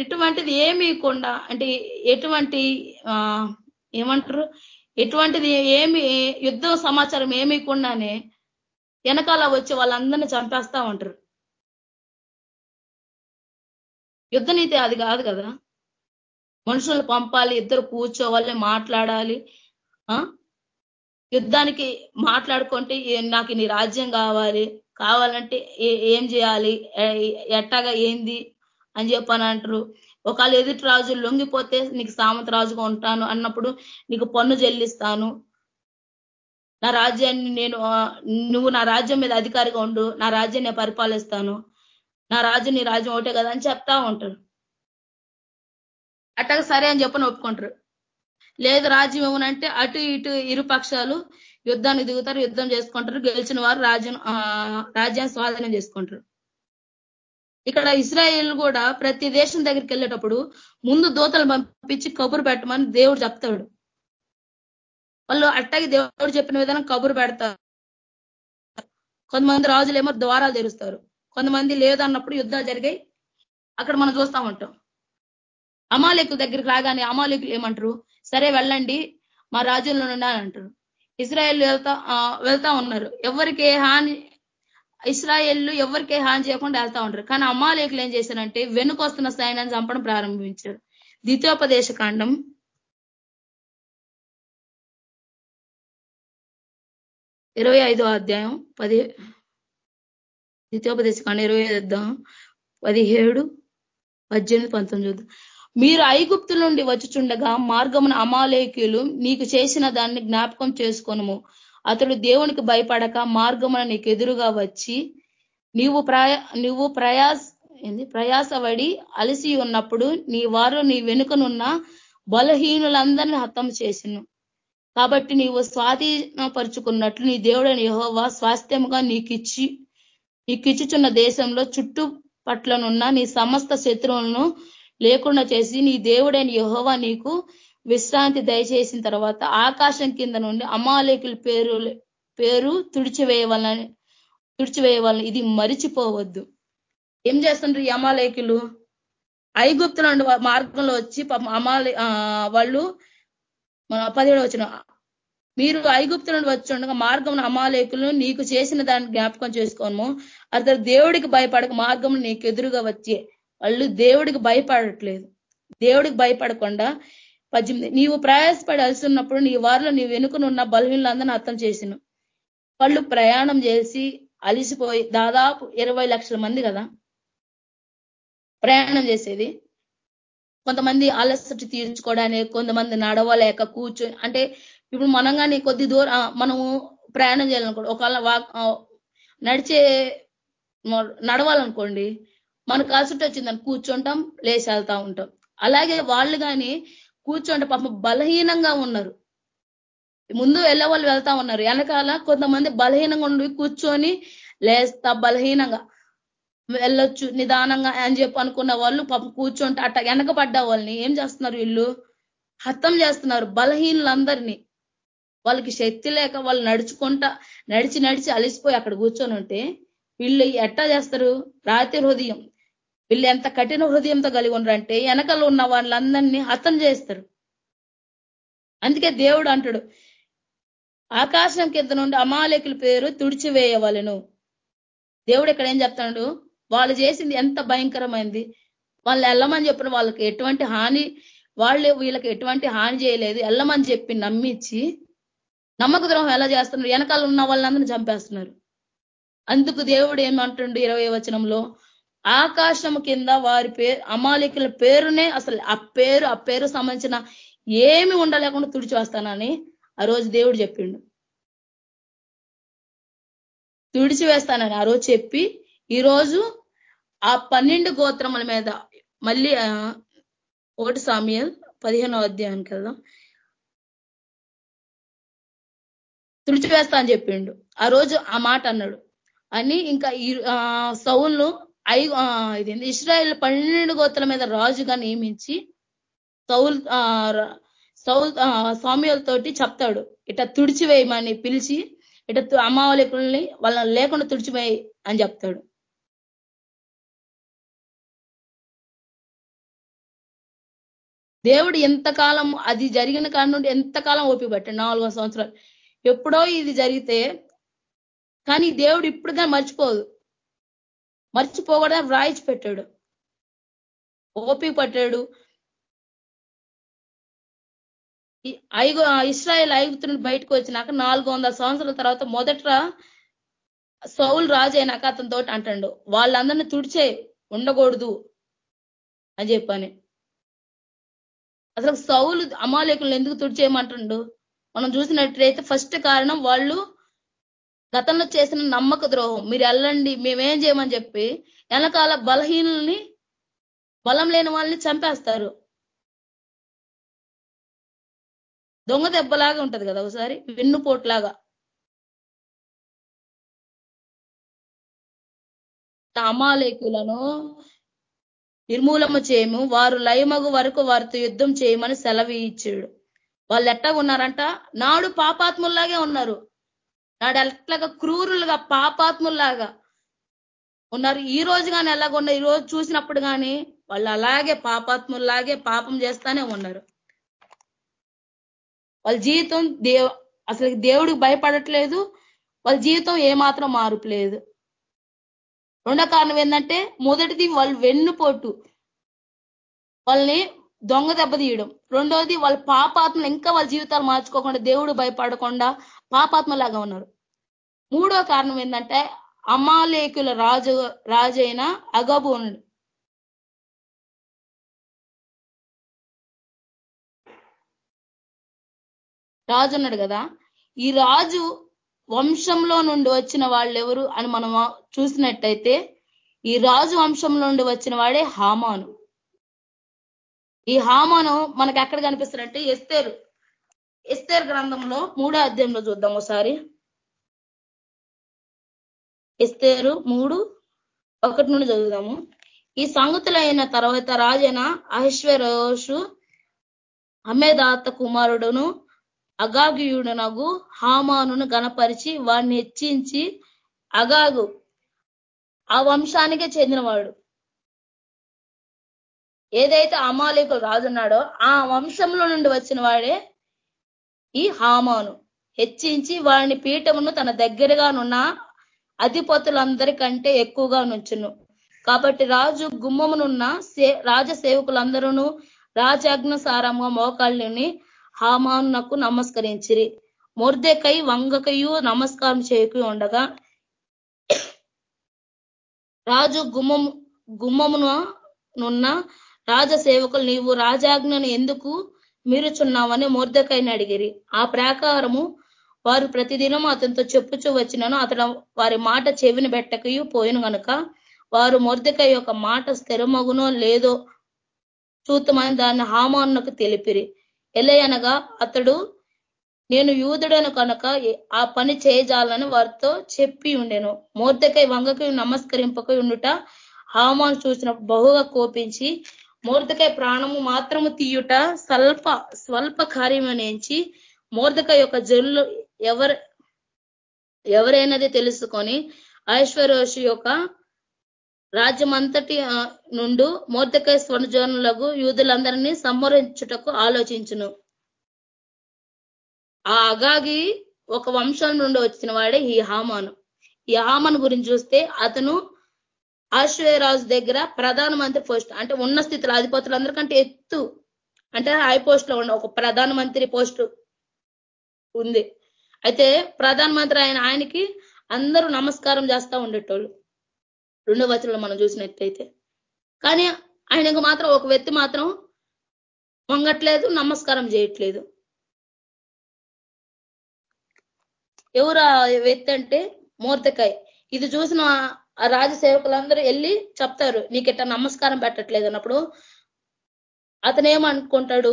ఎటువంటిది ఏమీకుండా అంటే ఎటువంటి ఏమంటారు ఎటువంటిది ఏమి యుద్ధం సమాచారం ఏమీకుండానే వెనకాల వచ్చి వాళ్ళందరినీ చంపేస్తా ఉంటారు. యుద్ధ నీతి అది కాదు కదా. మనుషులను పంపాలి ఇద్దరు కూర్చోవాలి మాట్లాడాలి యుద్ధానికి మాట్లాడుకుంటే నాకు నీ రాజ్యం కావాలి కావాలంటే ఏం చేయాలి ఎట్టగా ఏంది అని చెప్పని అంటారు. ఒకవేళ ఎదుటి రాజు లొంగిపోతే నీకు సామంత రాజుగా ఉంటాను అన్నప్పుడు నీకు పన్ను చెల్లిస్తాను. నా రాజ్యాన్ని నేను నువ్వు నా రాజ్యం మీద అధికారిగా ఉండు నా రాజ్యం నేను పరిపాలిస్తాను. నా రాజు నీ రాజ్యం ఒకటే కదా అని చెప్తా ఉంటారు. అట్టగా సరే అని చెప్పని ఒప్పుకుంటారు. లేదు రాజ్యం ఏమనంటే అటు ఇటు ఇరు పక్షాలు యుద్ధాన్ని దిగుతారు యుద్ధం చేసుకుంటారు గెలిచిన వారు రాజ్యం రాజ్యాన్ని స్వాధీనం చేసుకుంటారు. ఇక్కడ ఇస్రాయేల్ కూడా ప్రతి దేశం దగ్గరికి వెళ్ళేటప్పుడు ముందు దూతలు పంపించి కబురు పెట్టమని దేవుడు చెప్తాడు. వాళ్ళు అట్టగి దేవుడు చెప్పిన విధానం కబురు పెడతారు. కొంతమంది రాజులేమో ద్వారాలు తెరుస్తారు. కొంతమంది లేదన్నప్పుడు యుద్ధాలు జరిగాయి. అక్కడ మనం చూస్తా ఉంటాం. అమాలేకుల దగ్గరికి రాగానే అమాలేకులు ఏమంటారు? సరే వెళ్ళండి మా రాజ్యంలో అంటారు. ఇజ్రాయెల్ వెళ్తా వెళ్తా ఉన్నారు. ఎవరికి హాని ఇస్రాయేళ్ళు ఎవరికి హాని చేయకుండా వెళ్తా ఉంటారు. కానీ అమాలేకులు ఏం చేశారంటే వెనుకొస్తున్న సైన్యాన్ని చంపడం ప్రారంభించారు. ద్వితీయోపదేశ కాండం. ఇరవై అధ్యాయం పది ద్వితీయోపదేశ కాండం ఇరవై వద్దాం పదిహేడు పద్దెనిమిది పంతొమ్మిది చూద్దాం. మీరు ఐగుప్తు నుండి వచ్చుచుండగా మార్గమున అమాలేకులు నీకు చేసిన దాన్ని జ్ఞాపకం చేసుకోనము. అతడు దేవునికి భయపడక మార్గమున నీకు ఎదురుగా వచ్చి నీవు ప్రయా నువ్వు ప్రయాస ఏంది? ప్రయాసపడి అలసి ఉన్నప్పుడు నీ వారు నీ వెనుకనున్న బలహీనులందరినీ హతం చేసిను. కాబట్టి నీవు స్వాధీనపరుచుకున్నట్లు నీ దేవుడని యహోవా స్వాస్థ్యముగా నీకిచ్చి నీకిచ్చుచున్న దేశంలో చుట్టూ పట్లనున్న నీ సమస్త శత్రువులను లేకుండా చేసి నీ దేవుడైన యహోవా నీకు విశ్రాంతి దయచేసిన తర్వాత ఆకాశం కింద నుండి అమాలేకుల పేరు పేరు తుడిచివేయవాలని తుడిచివేయవాలని ఇది మరిచిపోవద్దు. ఏం చేస్తుండ్రు ఈ అమాలేకులు? ఐగుప్తు నుండి మార్గంలో వచ్చి అమాలే వాళ్ళు మన పదిహేడు వచ్చిన మీరు ఐగుప్తు నుండి వచ్చి ఉండగా మార్గం అమాలేకులను నీకు చేసిన దాన్ని జ్ఞాపకం చేసుకోము. అతను దేవుడికి భయపడక మార్గం నీకు ఎదురుగా వచ్చే వాళ్ళు దేవుడికి భయపడట్లేదు. దేవుడికి భయపడకుండా పద్దెనిమిది నీవు ప్రయాసపడి అలసిన్నప్పుడు నీ వారిలో నీ వెనుకనున్న బలహీనలందరినీ అర్థం చేసిన. వాళ్ళు ప్రయాణం చేసి అలిసిపోయి దాదాపు ఇరవై లక్షల మంది కదా ప్రయాణం చేసేది. కొంతమంది అలసటి తీర్చుకోవడానికి కొంతమంది నడవలేక కూర్చొని అంటే ఇప్పుడు మనం కానీ కొద్ది దూరం మనము ప్రయాణం చేయాలనుకోండి ఒకవేళ నడిచే నడవాలనుకోండి మనకు అలసట వచ్చిందని కూర్చుంటాం లేచి వెళ్తా ఉంటాం. అలాగే వాళ్ళు కానీ కూర్చోంటే పాపం బలహీనంగా ఉన్నారు. ముందు వెళ్ళే వాళ్ళు వెళ్తా ఉన్నారు. వెనకాల కొంతమంది బలహీనంగా ఉండి కూర్చొని లేస్తా బలహీనంగా వెళ్ళొచ్చు నిదానంగా అని చెప్పి అనుకున్న వాళ్ళు పాపం కూర్చుంటే అట్ట వెనకబడ్డ వాళ్ళని ఏం చేస్తున్నారు వీళ్ళు? హత్తం చేస్తున్నారు బలహీనులందరినీ. వాళ్ళకి శక్తి లేక వాళ్ళు నడుచుకుంటా నడిచి నడిచి అలిసిపోయి అక్కడ కూర్చొని ఉంటే వీళ్ళు ఎట్టా చేస్తారు? రాత్రి హృదయం. వీళ్ళు ఎంత కఠిన హృదయంతో కలిగి ఉన్నారంటే వెనకలు ఉన్న వాళ్ళందరినీ హతం చేస్తారు. అందుకే దేవుడు అంటాడు ఆకాశం కింద నుండి అమాలేకుల పేరు తుడిచివేయవలను. దేవుడు ఇక్కడ ఏం చెప్తాడు? వాళ్ళు చేసింది ఎంత భయంకరమైంది. వాళ్ళు వెళ్ళమని చెప్పిన వాళ్ళకి ఎటువంటి హాని వాళ్ళు వీళ్ళకి ఎటువంటి హాని చేయలేదు. వెళ్ళమని చెప్పి నమ్మించి నమ్మక ద్రోహం ఎలా చేస్తున్నారు? వెనకాల ఉన్న వాళ్ళందరూ చంపేస్తున్నారు. అందుకు దేవుడు ఏమంటుండు ఇరవై వచనంలో ఆకాశం కింద వారి పేరు అమాలికుల పేరునే అసలు ఆ పేరు ఆ పేరు సంబంధించిన ఏమి ఉండలేకుండా తుడిచివేస్తానని ఆ రోజు దేవుడు చెప్పిండు. తుడిచివేస్తానని ఆ రోజు చెప్పి ఈరోజు ఆ పన్నెండు గోత్రముల మీద మళ్ళీ ఒకటి సామ్యల్ పదిహేనో అధ్యాయానికి కదా తుడిచివేస్తా అని చెప్పిండు. ఆ రోజు ఆ మాట అన్నాడు. అని ఇంకా సౌన్ను ఐ ఇది ఇస్రాయల్ పన్నెండు గోతుల మీద రాజుగా నియమించి సౌల్ సౌల్ స్వామ్యులతోటి చెప్తాడు. ఇట తుడిచివేయమని పిలిచి ఇట అమావలికుల్ని వాళ్ళని లేకుండా తుడిచివేయి అని చెప్తాడు. దేవుడు ఎంతకాలం అది జరిగిన కాడి నుండి ఎంతకాలం ఓపి పట్టాడు? నాలుగో సంవత్సరాలు. ఎప్పుడో ఇది జరిగితే కానీ దేవుడు ఇప్పుడుగా మర్చిపోదు. మర్చిపోకూడదని వ్రాయిచి పెట్టాడు. ఓపిక పట్టాడు. ఐగు ఇస్రాయల్ ఐగుతుని బయటకు వచ్చినాక నాలుగు వందల సంవత్సరాల తర్వాత మొదట సౌల్ రాజు అయినాక అతనితో అంటాడు వాళ్ళందరినీ తుడిచే ఉండకూడదు అని చెప్పని. అసలు సౌలు అమాలేకులను ఎందుకు తుడిచేయమంటుండు? మనం చూసినట్లయితే ఫస్ట్ కారణం వాళ్ళు గతంలో చేసిన నమ్మక ద్రోహం. మీరు వెళ్ళండి మేమేం చేయమని చెప్పి వెనకాల బలహీనుల్ని బలం లేని వాళ్ళని చంపేస్తారు. దొంగ దెబ్బలాగా ఉంటది కదా ఒకసారి వెన్నుపోట్లాగా. అమాలేకులను నిర్మూలము చేయము వారు లయమగు వరకు వారితో యుద్ధం చేయమని సెలవు ఇచ్చాడు. వాళ్ళు ఎట్టగా ఉన్నారంట? నాడు పాపాత్ముల్లాగే ఉన్నారు. నాడు ఎట్లాగా క్రూరులుగా పాపాత్ముల్లాగా ఉన్నారు. ఈ రోజు కానీ ఎలాగున్నారు ఈ రోజు చూసినప్పుడు కానీ వాళ్ళు అలాగే పాపాత్ముల్లాగే పాపం చేస్తానే ఉన్నారు. వాళ్ళ జీవితం దేవ అసలు దేవుడికి భయపడట్లేదు. వాళ్ళ జీవితం ఏమాత్రం మారుపులేదు. రెండో కారణం ఏంటంటే మొదటిది వాళ్ళు వెన్నుపోటు. వాళ్ళని దొంగ దెబ్బ తీయడం. రెండోది వాళ్ళ పాపాత్మలు ఇంకా వాళ్ళ జీవితాలు మార్చుకోకుండా దేవుడు భయపడకుండా పాపాత్మలాగా ఉన్నారు. మూడో కారణం ఏంటంటే అమాలేకుల రాజు రాజు అయిన ఉన్నాడు రాజు ఉన్నాడు కదా. ఈ రాజు వంశంలో నుండి వచ్చిన వాళ్ళు ఎవరు అని మనం చూసినట్టయితే ఈ రాజు వంశంలో నుండి వచ్చిన వాడే హామాను. ఈ హామాను మనకు ఎక్కడ కనిపిస్తారంటే ఎస్తేరు. ఎస్తేరు గ్రంథంలో మూడో అధ్యాయంలో చూద్దాం ఒకసారి. ఎస్తేరు మూడు ఒకటి నుండి చదువుదాము. ఈ సంగతులైన తర్వాత రాజైన అహశ్వరోషు అమేదాత కుమారుడును అగాగియుడునగు హామానును గణపరిచి వాడిని హెచ్చించి అగాగు ఆ వంశానికే చెందినవాడు. ఏదైతే అమాలేకు రాజున్నాడో ఆ వంశంలో నుండి వచ్చిన వాడే ఈ హామాను. హెచ్చించి వాడిని పీఠమును తన దగ్గరగానున్న అధిపతులందరికంటే ఎక్కువగా నుంచును. కాబట్టి రాజు గుమ్మమునున్న రాజ సేవకులందరూ రాజాజ్ఞసారంగా మోకాళ్ళని హామానునకు నమస్కరించిరి. మొర్దెకై వంగకయు నమస్కారం చేయకు ఉండగా రాజు గుమ్మము నున్న రాజ సేవకులు నీవు రాజాజ్ఞను ఎందుకు మీరుచున్నామని మొర్దకైని అడిగిరి. ఆ ప్రాకారము వారు ప్రతిదినం అతనితో చెప్పుచూ వచ్చినను అతను వారి మాట చెవిని బెట్టకయు పోయిన కనుక వారు మొర్దకై యొక్క మాట స్థిరమగునో లేదో చూతమని దాన్ని హామానుకు తెలిపిరి. ఎలయనగా అతడు నేను యూదుడను కనుక ఆ పని చేయజాలని వారితో చెప్పి ఉండెను. మూర్ధకై వంగకి నమస్కరింపక ఉండుట హామాను చూసిన బహుగా కోపించి మూర్ధకాయ ప్రాణము మాత్రము తీయుట స్వల్ప స్వల్ప కార్యమనేంచి మూర్ధక యొక్క జల్లు ఎవరు ఎవరైనది తెలుసుకొని ఐశ్వర్యోషి యొక్క రాజ్యమంతటి నుండు మూర్ధకై స్వర్ణజోనులకు యూదులందరినీ సంహరించుటకు ఆలోచించును. ఆ అగాగి ఒక వంశం నుండి వచ్చిన వాడే ఈ హామాను. ఈ హామాను గురించి చూస్తే అతను ఆశ్రయరాజు దగ్గర ప్రధానమంత్రి పోస్ట్ అంటే ఉన్న స్థితిలో అధిపతులందరికంటే ఎత్తు అంటే హై పోస్ట్లో ఉన్న ఒక ప్రధానమంత్రి పోస్ట్ ఉంది. అయితే ప్రధానమంత్రి ఆయన ఆయనకి అందరూ నమస్కారం చేస్తూ ఉండేటోళ్ళు. రెండో వచనంలో మనం చూసినట్టయితే. కానీ ఆయనకు మాత్రం ఒక వ్యక్తి మాత్రం వంగట్లేదు నమస్కారం చేయట్లేదు. ఎవరు ఆ వ్యక్తి అంటే మూర్తకాయ్. ఇది చూసిన ఆ రాజ సేవకులందరూ వెళ్ళి చెప్తారు నీకెట్ట నమస్కారం పెట్టట్లేదు అన్నప్పుడు. అతను ఏమనుకుంటాడు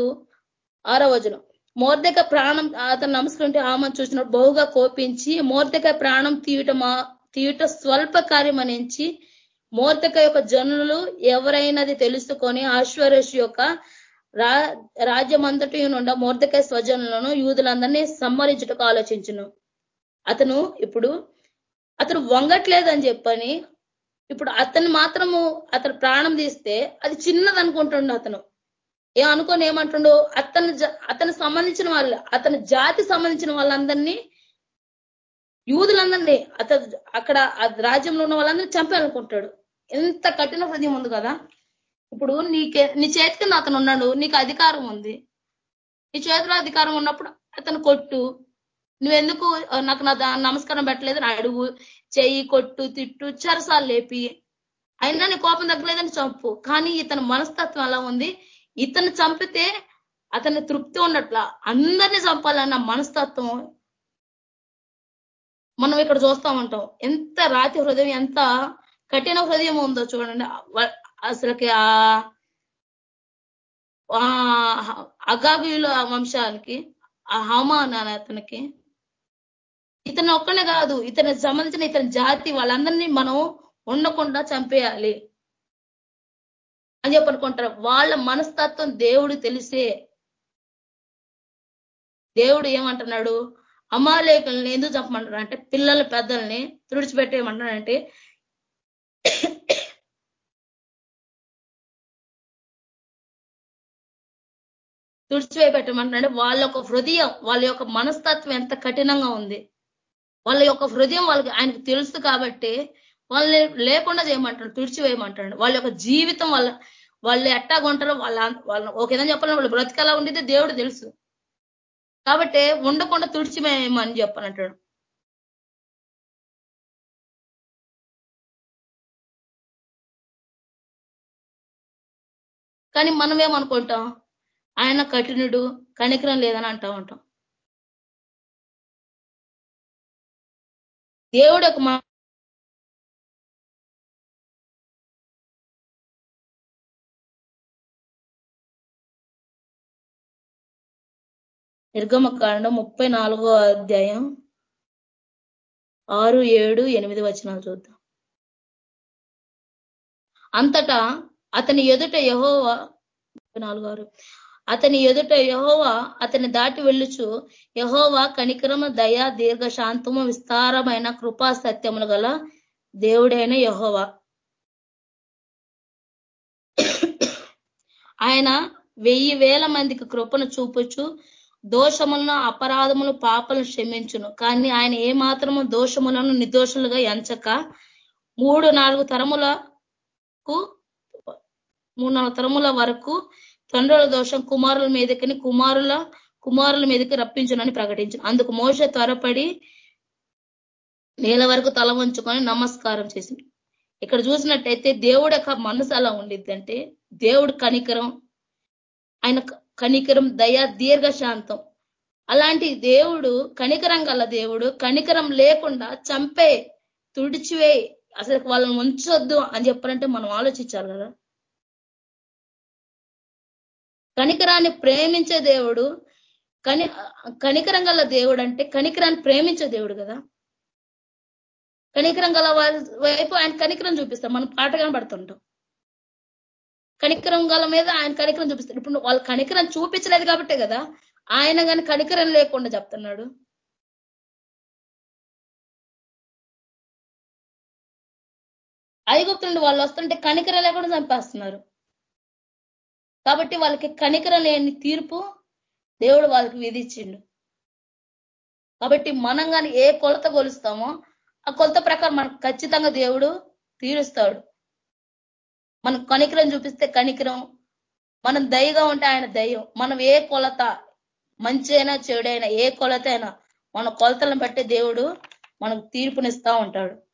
ఆరో వచనం. మోర్దక ప్రాణం అతను నమస్కరింటే ఆమె చూసినప్పుడు బహుగా కోపించి మోర్దక ప్రాణం తీయట తీయుట స్వల్ప కార్యం అనించి మోర్దక యొక్క జనులు ఎవరైనది తెలుసుకొని ఆశ్వరేష్ యొక్క రా రాజ్యమంతటి నుండ మోర్దక స్వజనులను యూదులందరినీ సంహరించుటకు ఆలోచించును. అతను ఇప్పుడు అతను వంగట్లేదని చెప్పని ఇప్పుడు అతను మాత్రము అతను ప్రాణం తీస్తే అది చిన్నది అనుకుంటుండు అతను. ఏం అనుకొని ఏమంటుండు అతను అతను సంబంధించిన వాళ్ళు అతని జాతి సంబంధించిన వాళ్ళందరినీ యూదులందరినీ అతను అక్కడ రాజ్యంలో ఉన్న వాళ్ళందరినీ చంపాలనుకుంటాడు. ఎంత కఠిన హృదయం ఉంది కదా. ఇప్పుడు నీకే నీ చేతి కింద అతను ఉన్నాడు నీకు అధికారం ఉంది. నీ చేతిలో అధికారం ఉన్నప్పుడు అతను కొట్టు నువ్వెందుకు నాకు నా నమస్కారం పెట్టలేదు అడుగు చెయ్యి కొట్టు తిట్టు చరసాలు లేపి. అయినా నీ కోపం తగ్గలేదని చంపు. కానీ ఇతని మనస్తత్వం ఎలా ఉంది. ఇతను చంపితే అతని తృప్తి ఉండట్ల అందరినీ చంపాలన్న మనస్తత్వం మనం ఇక్కడ చూస్తా ఉంటాం ఎంత రాతి హృదయం ఎంత కఠిన హృదయం ఉందో చూడండి. అసలుకి ఆ అగాబీల వంశానికి ఆ హమాన్ అతనికి ఇతను ఒక్కనే కాదు ఇతను సంబంధించిన ఇతని జాతి వాళ్ళందరినీ మనం ఉండకుండా చంపేయాలి అని చెప్పనుకుంటారు వాళ్ళ మనస్తత్వం దేవుడు తెలిసే. దేవుడు ఏమంటున్నాడు? అమాలేకుల్ని ఎందుకు చంపమంటారు అంటే పిల్లల పెద్దల్ని తుడిచిపెట్టేయమంటున్నాడంటే తుడిచివేయబెట్టమంటున్నాడు. వాళ్ళ యొక్క హృదయం వాళ్ళ యొక్క మనస్తత్వం ఎంత కఠినంగా ఉంది. వాళ్ళ యొక్క హృదయం వాళ్ళకి ఆయనకు తెలుసు కాబట్టి వాళ్ళని లేకుండా చేయమంటాడు తుడిచివేయమంటాడు. వాళ్ళ యొక్క జీవితం వాళ్ళ వాళ్ళు ఎట్టా కొంటారో వాళ్ళ వాళ్ళ ఒక విధంగా చెప్పాలని వాళ్ళు బ్రతికెలా ఉండేది దేవుడు తెలుసు. కాబట్టి ఉండకుండా తుడిచివేయమని చెప్పనంటాడు. కానీ మనం ఏమనుకుంటాం ఆయన కఠినుడు కనికరం లేదని అంటా ఉంటాం. దేవుడు ఒక నిర్గమ కాండం ముప్పై నాలుగో అధ్యాయం ఆరు ఏడు ఎనిమిది వచనాలు చూద్దాం. అంతటా అతని ఎదుట యహోవా నాలుగు ఆరు. అతని ఎదుట యహోవా అతని దాటి వెళ్ళుచు యహోవా కనికరమ దయ దీర్ఘ శాంతము విస్తారమైన కృపా సత్యములు గల దేవుడైన యహోవా. ఆయన వెయ్యి వేల మందికి కృపను చూపుచు దోషములను అపరాధములు పాపలను క్షమించును. కానీ ఆయన ఏ మాత్రము దోషములను నిర్దోషులుగా ఎంచక మూడు నాలుగు తరములకు మూడు నాలుగు తరముల వరకు తండ్రుల దోషం కుమారుల మీదకి కుమారుల కుమారుల మీదకి రప్పించునని ప్రకటించు. అందుకు మోస త్వరపడి నేల వరకు తల వంచుకొని నమస్కారం చేసింది. ఇక్కడ చూసినట్టయితే దేవుడు యొక్క మనసు అలా ఉండిద్దంటే దేవుడు కనికరం ఆయన కనికరం దయ దీర్ఘ శాంతం అలాంటి దేవుడు కనికరం గల దేవుడు కనికరం లేకుండా చంపే తుడిచివే అసలు వాళ్ళని ఉంచొద్దు అని చెప్పారంటే మనం ఆలోచించాలి కదా. కనికరాన్ని ప్రేమించే దేవుడు కని కనికరం గల దేవుడు అంటే కనికరాన్ని ప్రేమించే దేవుడు కదా. కనికరం గల వైపు ఆయన కనికరం చూపిస్తాం మనం పాట కనబడుతుంటాం. కనికరం గల మీద ఆయన కనికరం చూపిస్తాడు. ఇప్పుడు వాళ్ళు కనికరం చూపించలేదు కాబట్టే కదా ఆయన కానీ కనికరం లేకుండా చెప్తున్నాడు. ఐగుప్తుండి వాళ్ళు వస్తుంటే కనికరం లేకుండా చంపేస్తున్నారు. కాబట్టి వాళ్ళకి కనికరం లేని తీర్పు దేవుడు వాళ్ళకి విధించిండు. కాబట్టి మనం కానీ ఏ కొలత కొలుస్తామో ఆ కొలత ప్రకారం మనకు ఖచ్చితంగా దేవుడు తీరుస్తాడు. మనం కనికరం చూపిస్తే కనికరం మనం దయగా ఉంటే ఆయన దయ్యం మనం ఏ కొలత మంచి అయినా చెడైనా ఏ కొలత అయినా మన కొలతలను బట్టి దేవుడు మనకు తీర్పునిస్తా ఉంటాడు.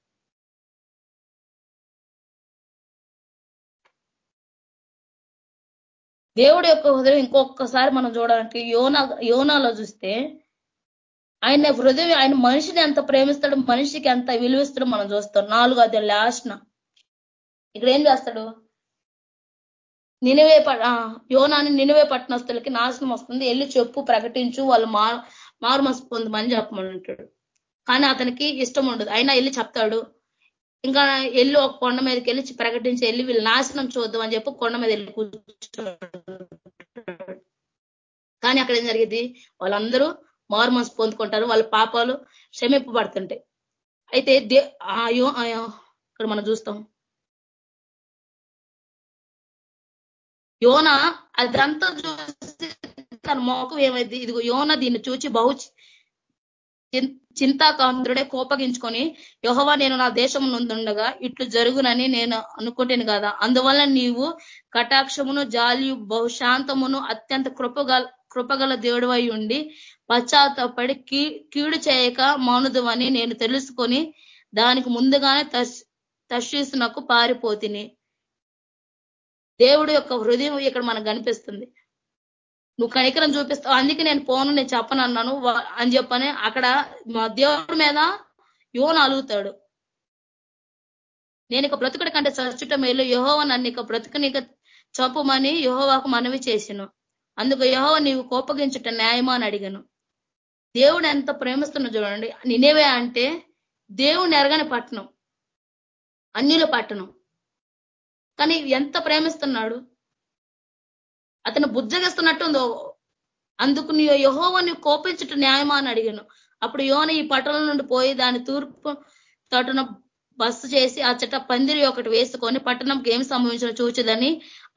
దేవుడు యొక్క హృదయం ఇంకొకసారి మనం చూడాలంటే యోనా యోనాలో చూస్తే ఆయన హృదయం ఆయన మనిషిని ఎంత ప్రేమిస్తాడు మనిషికి ఎంత విలువిస్తాడో మనం చూస్తాం. నాలుగు అది లాస్ట్న ఇక్కడ ఏం చేస్తాడు? నినివే యోనాని నినివే పట్టణస్తులకి నాశనం వస్తుంది. వెళ్ళి చెప్పు ప్రకటించు వాళ్ళు మారు మారు చెప్పమని అంటాడు. చెప్పమంటాడు కానీ అతనికి ఇష్టం ఉండదు. అయినా వెళ్ళి చెప్తాడు ఇంకా వెళ్ళి ఒక కొండ మీదకి వెళ్ళి ప్రకటించి వెళ్ళి వీళ్ళు నాశనం చూద్దాం అని చెప్పి కొండ మీద వెళ్ళి కూర్చుంటాడు కానీ అక్కడ ఏం జరిగింది? వాళ్ళందరూ మారు మనసు పొందుకుంటారు. వాళ్ళ పాపాలు క్షమింపబడుతుంటాయి. అయితే ఇక్కడ మనం చూస్తాం. యోన అదంతా చూసి తన మోకం ఏమైంది? ఇదిగో యోన దీన్ని చూచి బహు చింతాకాంతుడే కోపగించుకొని యహోవా నేను నా దేశం నుండుండగా ఇట్లు జరుగునని నేను అనుకుంటాను కదా అందువల్ల నీవు కటాక్షమును జాలియు బహుశాంతమును అత్యంత కృపగల కృపగల దేవుడు ఉండి పశ్చాత్తపడి కీడు చేయక మానుదువని నేను తెలుసుకొని దానికి ముందుగానే తశ్వీసునకు పారిపోతిని. దేవుడు యొక్క హృదయం ఇక్కడ మనకు కనిపిస్తుంది. నువ్వు కనికరం చూపిస్తావు అందుకే నేను పోను నేను చెప్పను అన్నాను. అని చెప్పని అక్కడ మా దేవుడి మీద యోన అలుగుతాడు. నేను ఇక బ్రతుకుడి కంటే చచ్చుట మేలు. యహోవ నన్ను ఇక బ్రతుకునిక చంపమని యహోవాకు మనవి చేసిను. అందుకు యహోవ నీవు కోపగించుట న్యాయమా అని అడిగాను. దేవుడు ఎంత ప్రేమిస్తున్నా చూడండి. నినేవే అంటే దేవుని ఎరగని పట్టణం. అన్యుల పట్టణం. కానీ ఎంత ప్రేమిస్తున్నాడు? అతను బుజ్జగిస్తున్నట్టు ఉంది అందుకు నీ యహోవ నీ కోపించుట న్యాయమా అని అడిగాను. అప్పుడు యోన ఈ పట్టణం నుండి పోయి దాని తూర్పు తటున బస్సు చేసి ఆ చెట్ట పందిరి ఒకటి వేసుకొని పట్టణంకి ఏం సంభవించిన చూచదని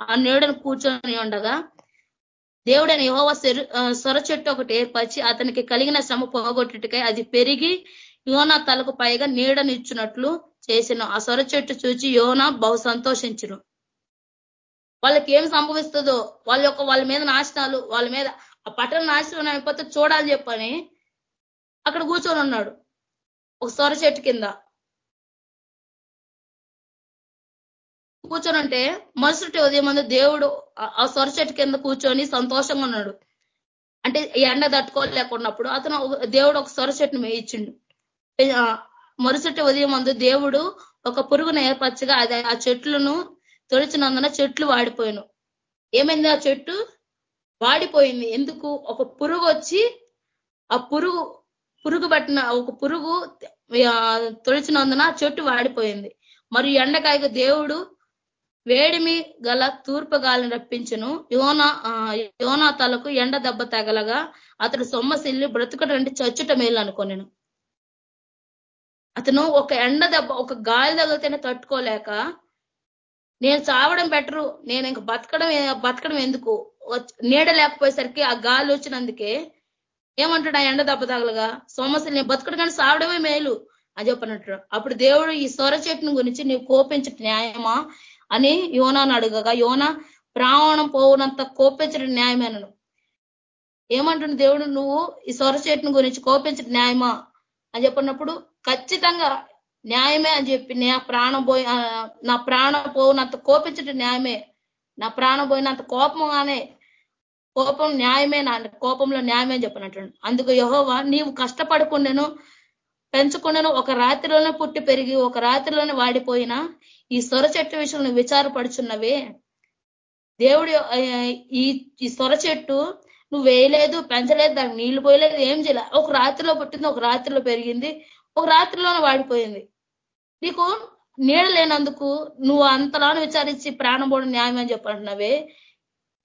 ఆ నీడను కూర్చొని ఉండగా దేవుడైన యహోవ సొర చెట్టు ఒకటి ఏర్పరిచి అతనికి కలిగిన శ్రమ పోగొట్టుకై అది పెరిగి యోనా తలకు పైగా నీడనిచ్చినట్లు చేసిన. ఆ సొర చెట్టు చూచి యోనా బహు సంతోషించను. వాళ్ళకి ఏం సంభవిస్తుందో వాళ్ళ యొక్క వాళ్ళ మీద నాశనాలు వాళ్ళ మీద ఆ పట్టణ నాశనం అయిపోతే చూడాలి చెప్పని అక్కడ కూర్చొని ఉన్నాడు. ఒక సొర చెట్టు కింద. కూర్చొని మరుసటి ఉదయం మంది దేవుడు ఆ సొర చెట్టు కింద కూర్చొని సంతోషంగా ఉన్నాడు. అంటే ఎండ తట్టుకోలేకున్నప్పుడు అతను దేవుడు ఒక సొర చెట్టును మేయించిండు. మరుసటి ఉదయం మందు దేవుడు ఒక పురుగును ఏర్పరచగా అది ఆ చెట్లను తొలిచినందున చెట్లు వాడిపోయాను. ఏమైంది ఆ చెట్టు? వాడిపోయింది. ఎందుకు? ఒక పురుగు వచ్చి ఆ పురుగు పురుగు పట్టిన ఒక పురుగు తొలిచినందున చెట్టు వాడిపోయింది. మరియు ఎండకాయకు దేవుడు వేడిమి గల తూర్పు గాలిని రప్పించును. యోన యోనా తలకు ఎండ దెబ్బ తగలగా అతడు సొమ్మసిల్లి బ్రతుకటంటే చచ్చుట మేలు అనుకోనేను. అతను ఒక ఎండ దెబ్బ ఒక గాలి తగిలితేనే తట్టుకోలేక నేను చావడం బెటరు నేను ఇంక బతకడం బతకడం ఎందుకు? నీడ లేకపోయేసరికి ఆ గాలి వచ్చినందుకే ఏమంటాడు ఆ ఎండ దెబ్బ తగలగా? నేను బతకడం కానీ సావడమే మేలు అని చెప్పనట్టు. అప్పుడు దేవుడు ఈ సొర చెట్టును గురించి నీవు కోపించట న్యాయమా అని యోనాను అడుగగా. యోన ప్రాణం పోవునంత కోపించడం న్యాయమేనను ఏమంటుంది దేవుడు? నువ్వు ఈ సొర చెట్టును గురించి కోపించడం న్యాయమా అని చెప్పినప్పుడు ఖచ్చితంగా న్యాయమే అని చెప్పి నా ప్రాణం పోయి నా ప్రాణం పోనంత కోపించడం న్యాయమే. నా ప్రాణం పోయినంత కోపంగానే కోపం న్యాయమే నా కోపంలో న్యాయమే చెప్పినట్టు అందుకు యహోవా నీవు కష్టపడకుండాను పెంచుకున్నాను ఒక రాత్రిలోనే పుట్టి పెరిగి ఒక రాత్రిలోనే వాడిపోయినా ఈ సొర చెట్టు విషయంలో విచారపడుచున్నవే. దేవుడు ఈ ఈ సొర చెట్టు నువ్వు వేయలేదు పెంచలేదు దానికి నీళ్ళు పోయలేదు ఏం చేయలేదు ఒక రాత్రిలో పుట్టింది ఒక రాత్రిలో పెరిగింది ఒక రాత్రిలోనే వాడిపోయింది. నీకు నీడ లేనందుకు నువ్వు అంతలాను విచారించి ప్రాణం పోవడం న్యాయం అని చెప్పంటున్నావే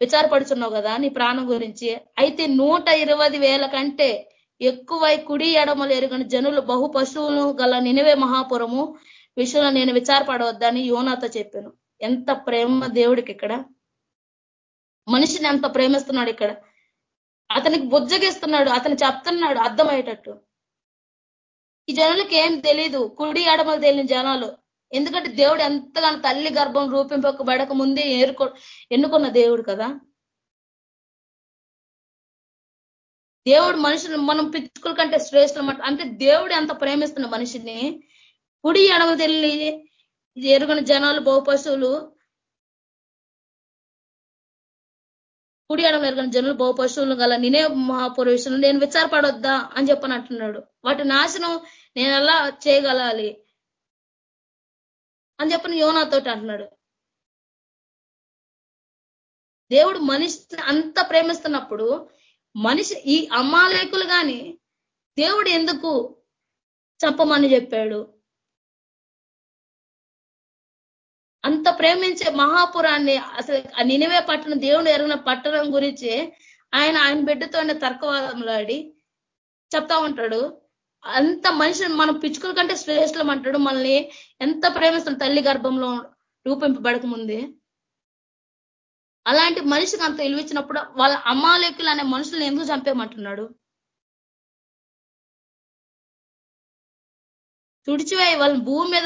విచారపడుచున్నావు కదా నీ ప్రాణం గురించి. అయితే నూట ఇరవై వేల కంటే ఎక్కువై కుడి ఎడమలు ఎరుగని జనులు బహు పశువులు గల నినవే మహాపురము విషయంలో నేను విచారపడవద్దని యోనాతో చెప్పాను. ఎంత ప్రేమ దేవుడికి ఇక్కడ? మనిషిని ఎంత ప్రేమిస్తున్నాడు ఇక్కడ? అతనికి బుజ్జగిస్తున్నాడు అతను చెప్తున్నాడు అర్థమయ్యేటట్టు. ఈ జనులకి ఏం తెలియదు కుడి ఎడమలు తెలియని జనాలు. ఎందుకంటే దేవుడు ఎంతగానో తల్లి గర్భం రూపింపబడక ముందే ఏరుకో ఎన్నుకున్న దేవుడు కదా? దేవుడు మనుషులు మనం పిచ్చుకుల కంటే శ్రేష్ఠ అంటే దేవుడు ఎంత ప్రేమిస్తున్న మనిషిని? కుడి ఎడమ తెలియని ఎరుగని జనాలు బహుపశువులు కుడి ఎడమ ఎరుగని జనులు బహుపశువులు గల నేనే మహాపురుషులు. నేను విచారపడొద్దా అని చెప్పని అంటున్నాడు వాటి నాశనం నేను ఎలా చేయగలాలి అని చెప్పిన యోనాతోటి అంటున్నాడు. దేవుడు మనిషిని అంత ప్రేమిస్తున్నప్పుడు మనిషి ఈ అమ్మాలేకులు కానీ దేవుడు ఎందుకు చెప్పమని చెప్పాడు? అంత ప్రేమించే మహాపురాన్ని అసలు నినివే పట్టణం దేవుడు ఎరిగిన పట్టణం గురించి ఆయన ఆయన బిడ్డతోనే తర్కవాదంలాడి చెప్తా ఉంటాడు. అంత మనిషిని మనం పిచ్చుకల కంటే శ్రేష్ఠం అంటాడు. మనల్ని ఎంత ప్రేమిస్తాడు తల్లి గర్భంలో రూపింపబడక ముందే? అలాంటి మనిషికి అంత ఇలువిచ్చినప్పుడు వాళ్ళ అమ్మాలేకులు అనే మనుషులను ఎందుకు చంపేయమంటున్నాడు? తుడిచివేయి వాళ్ళ భూమి మీద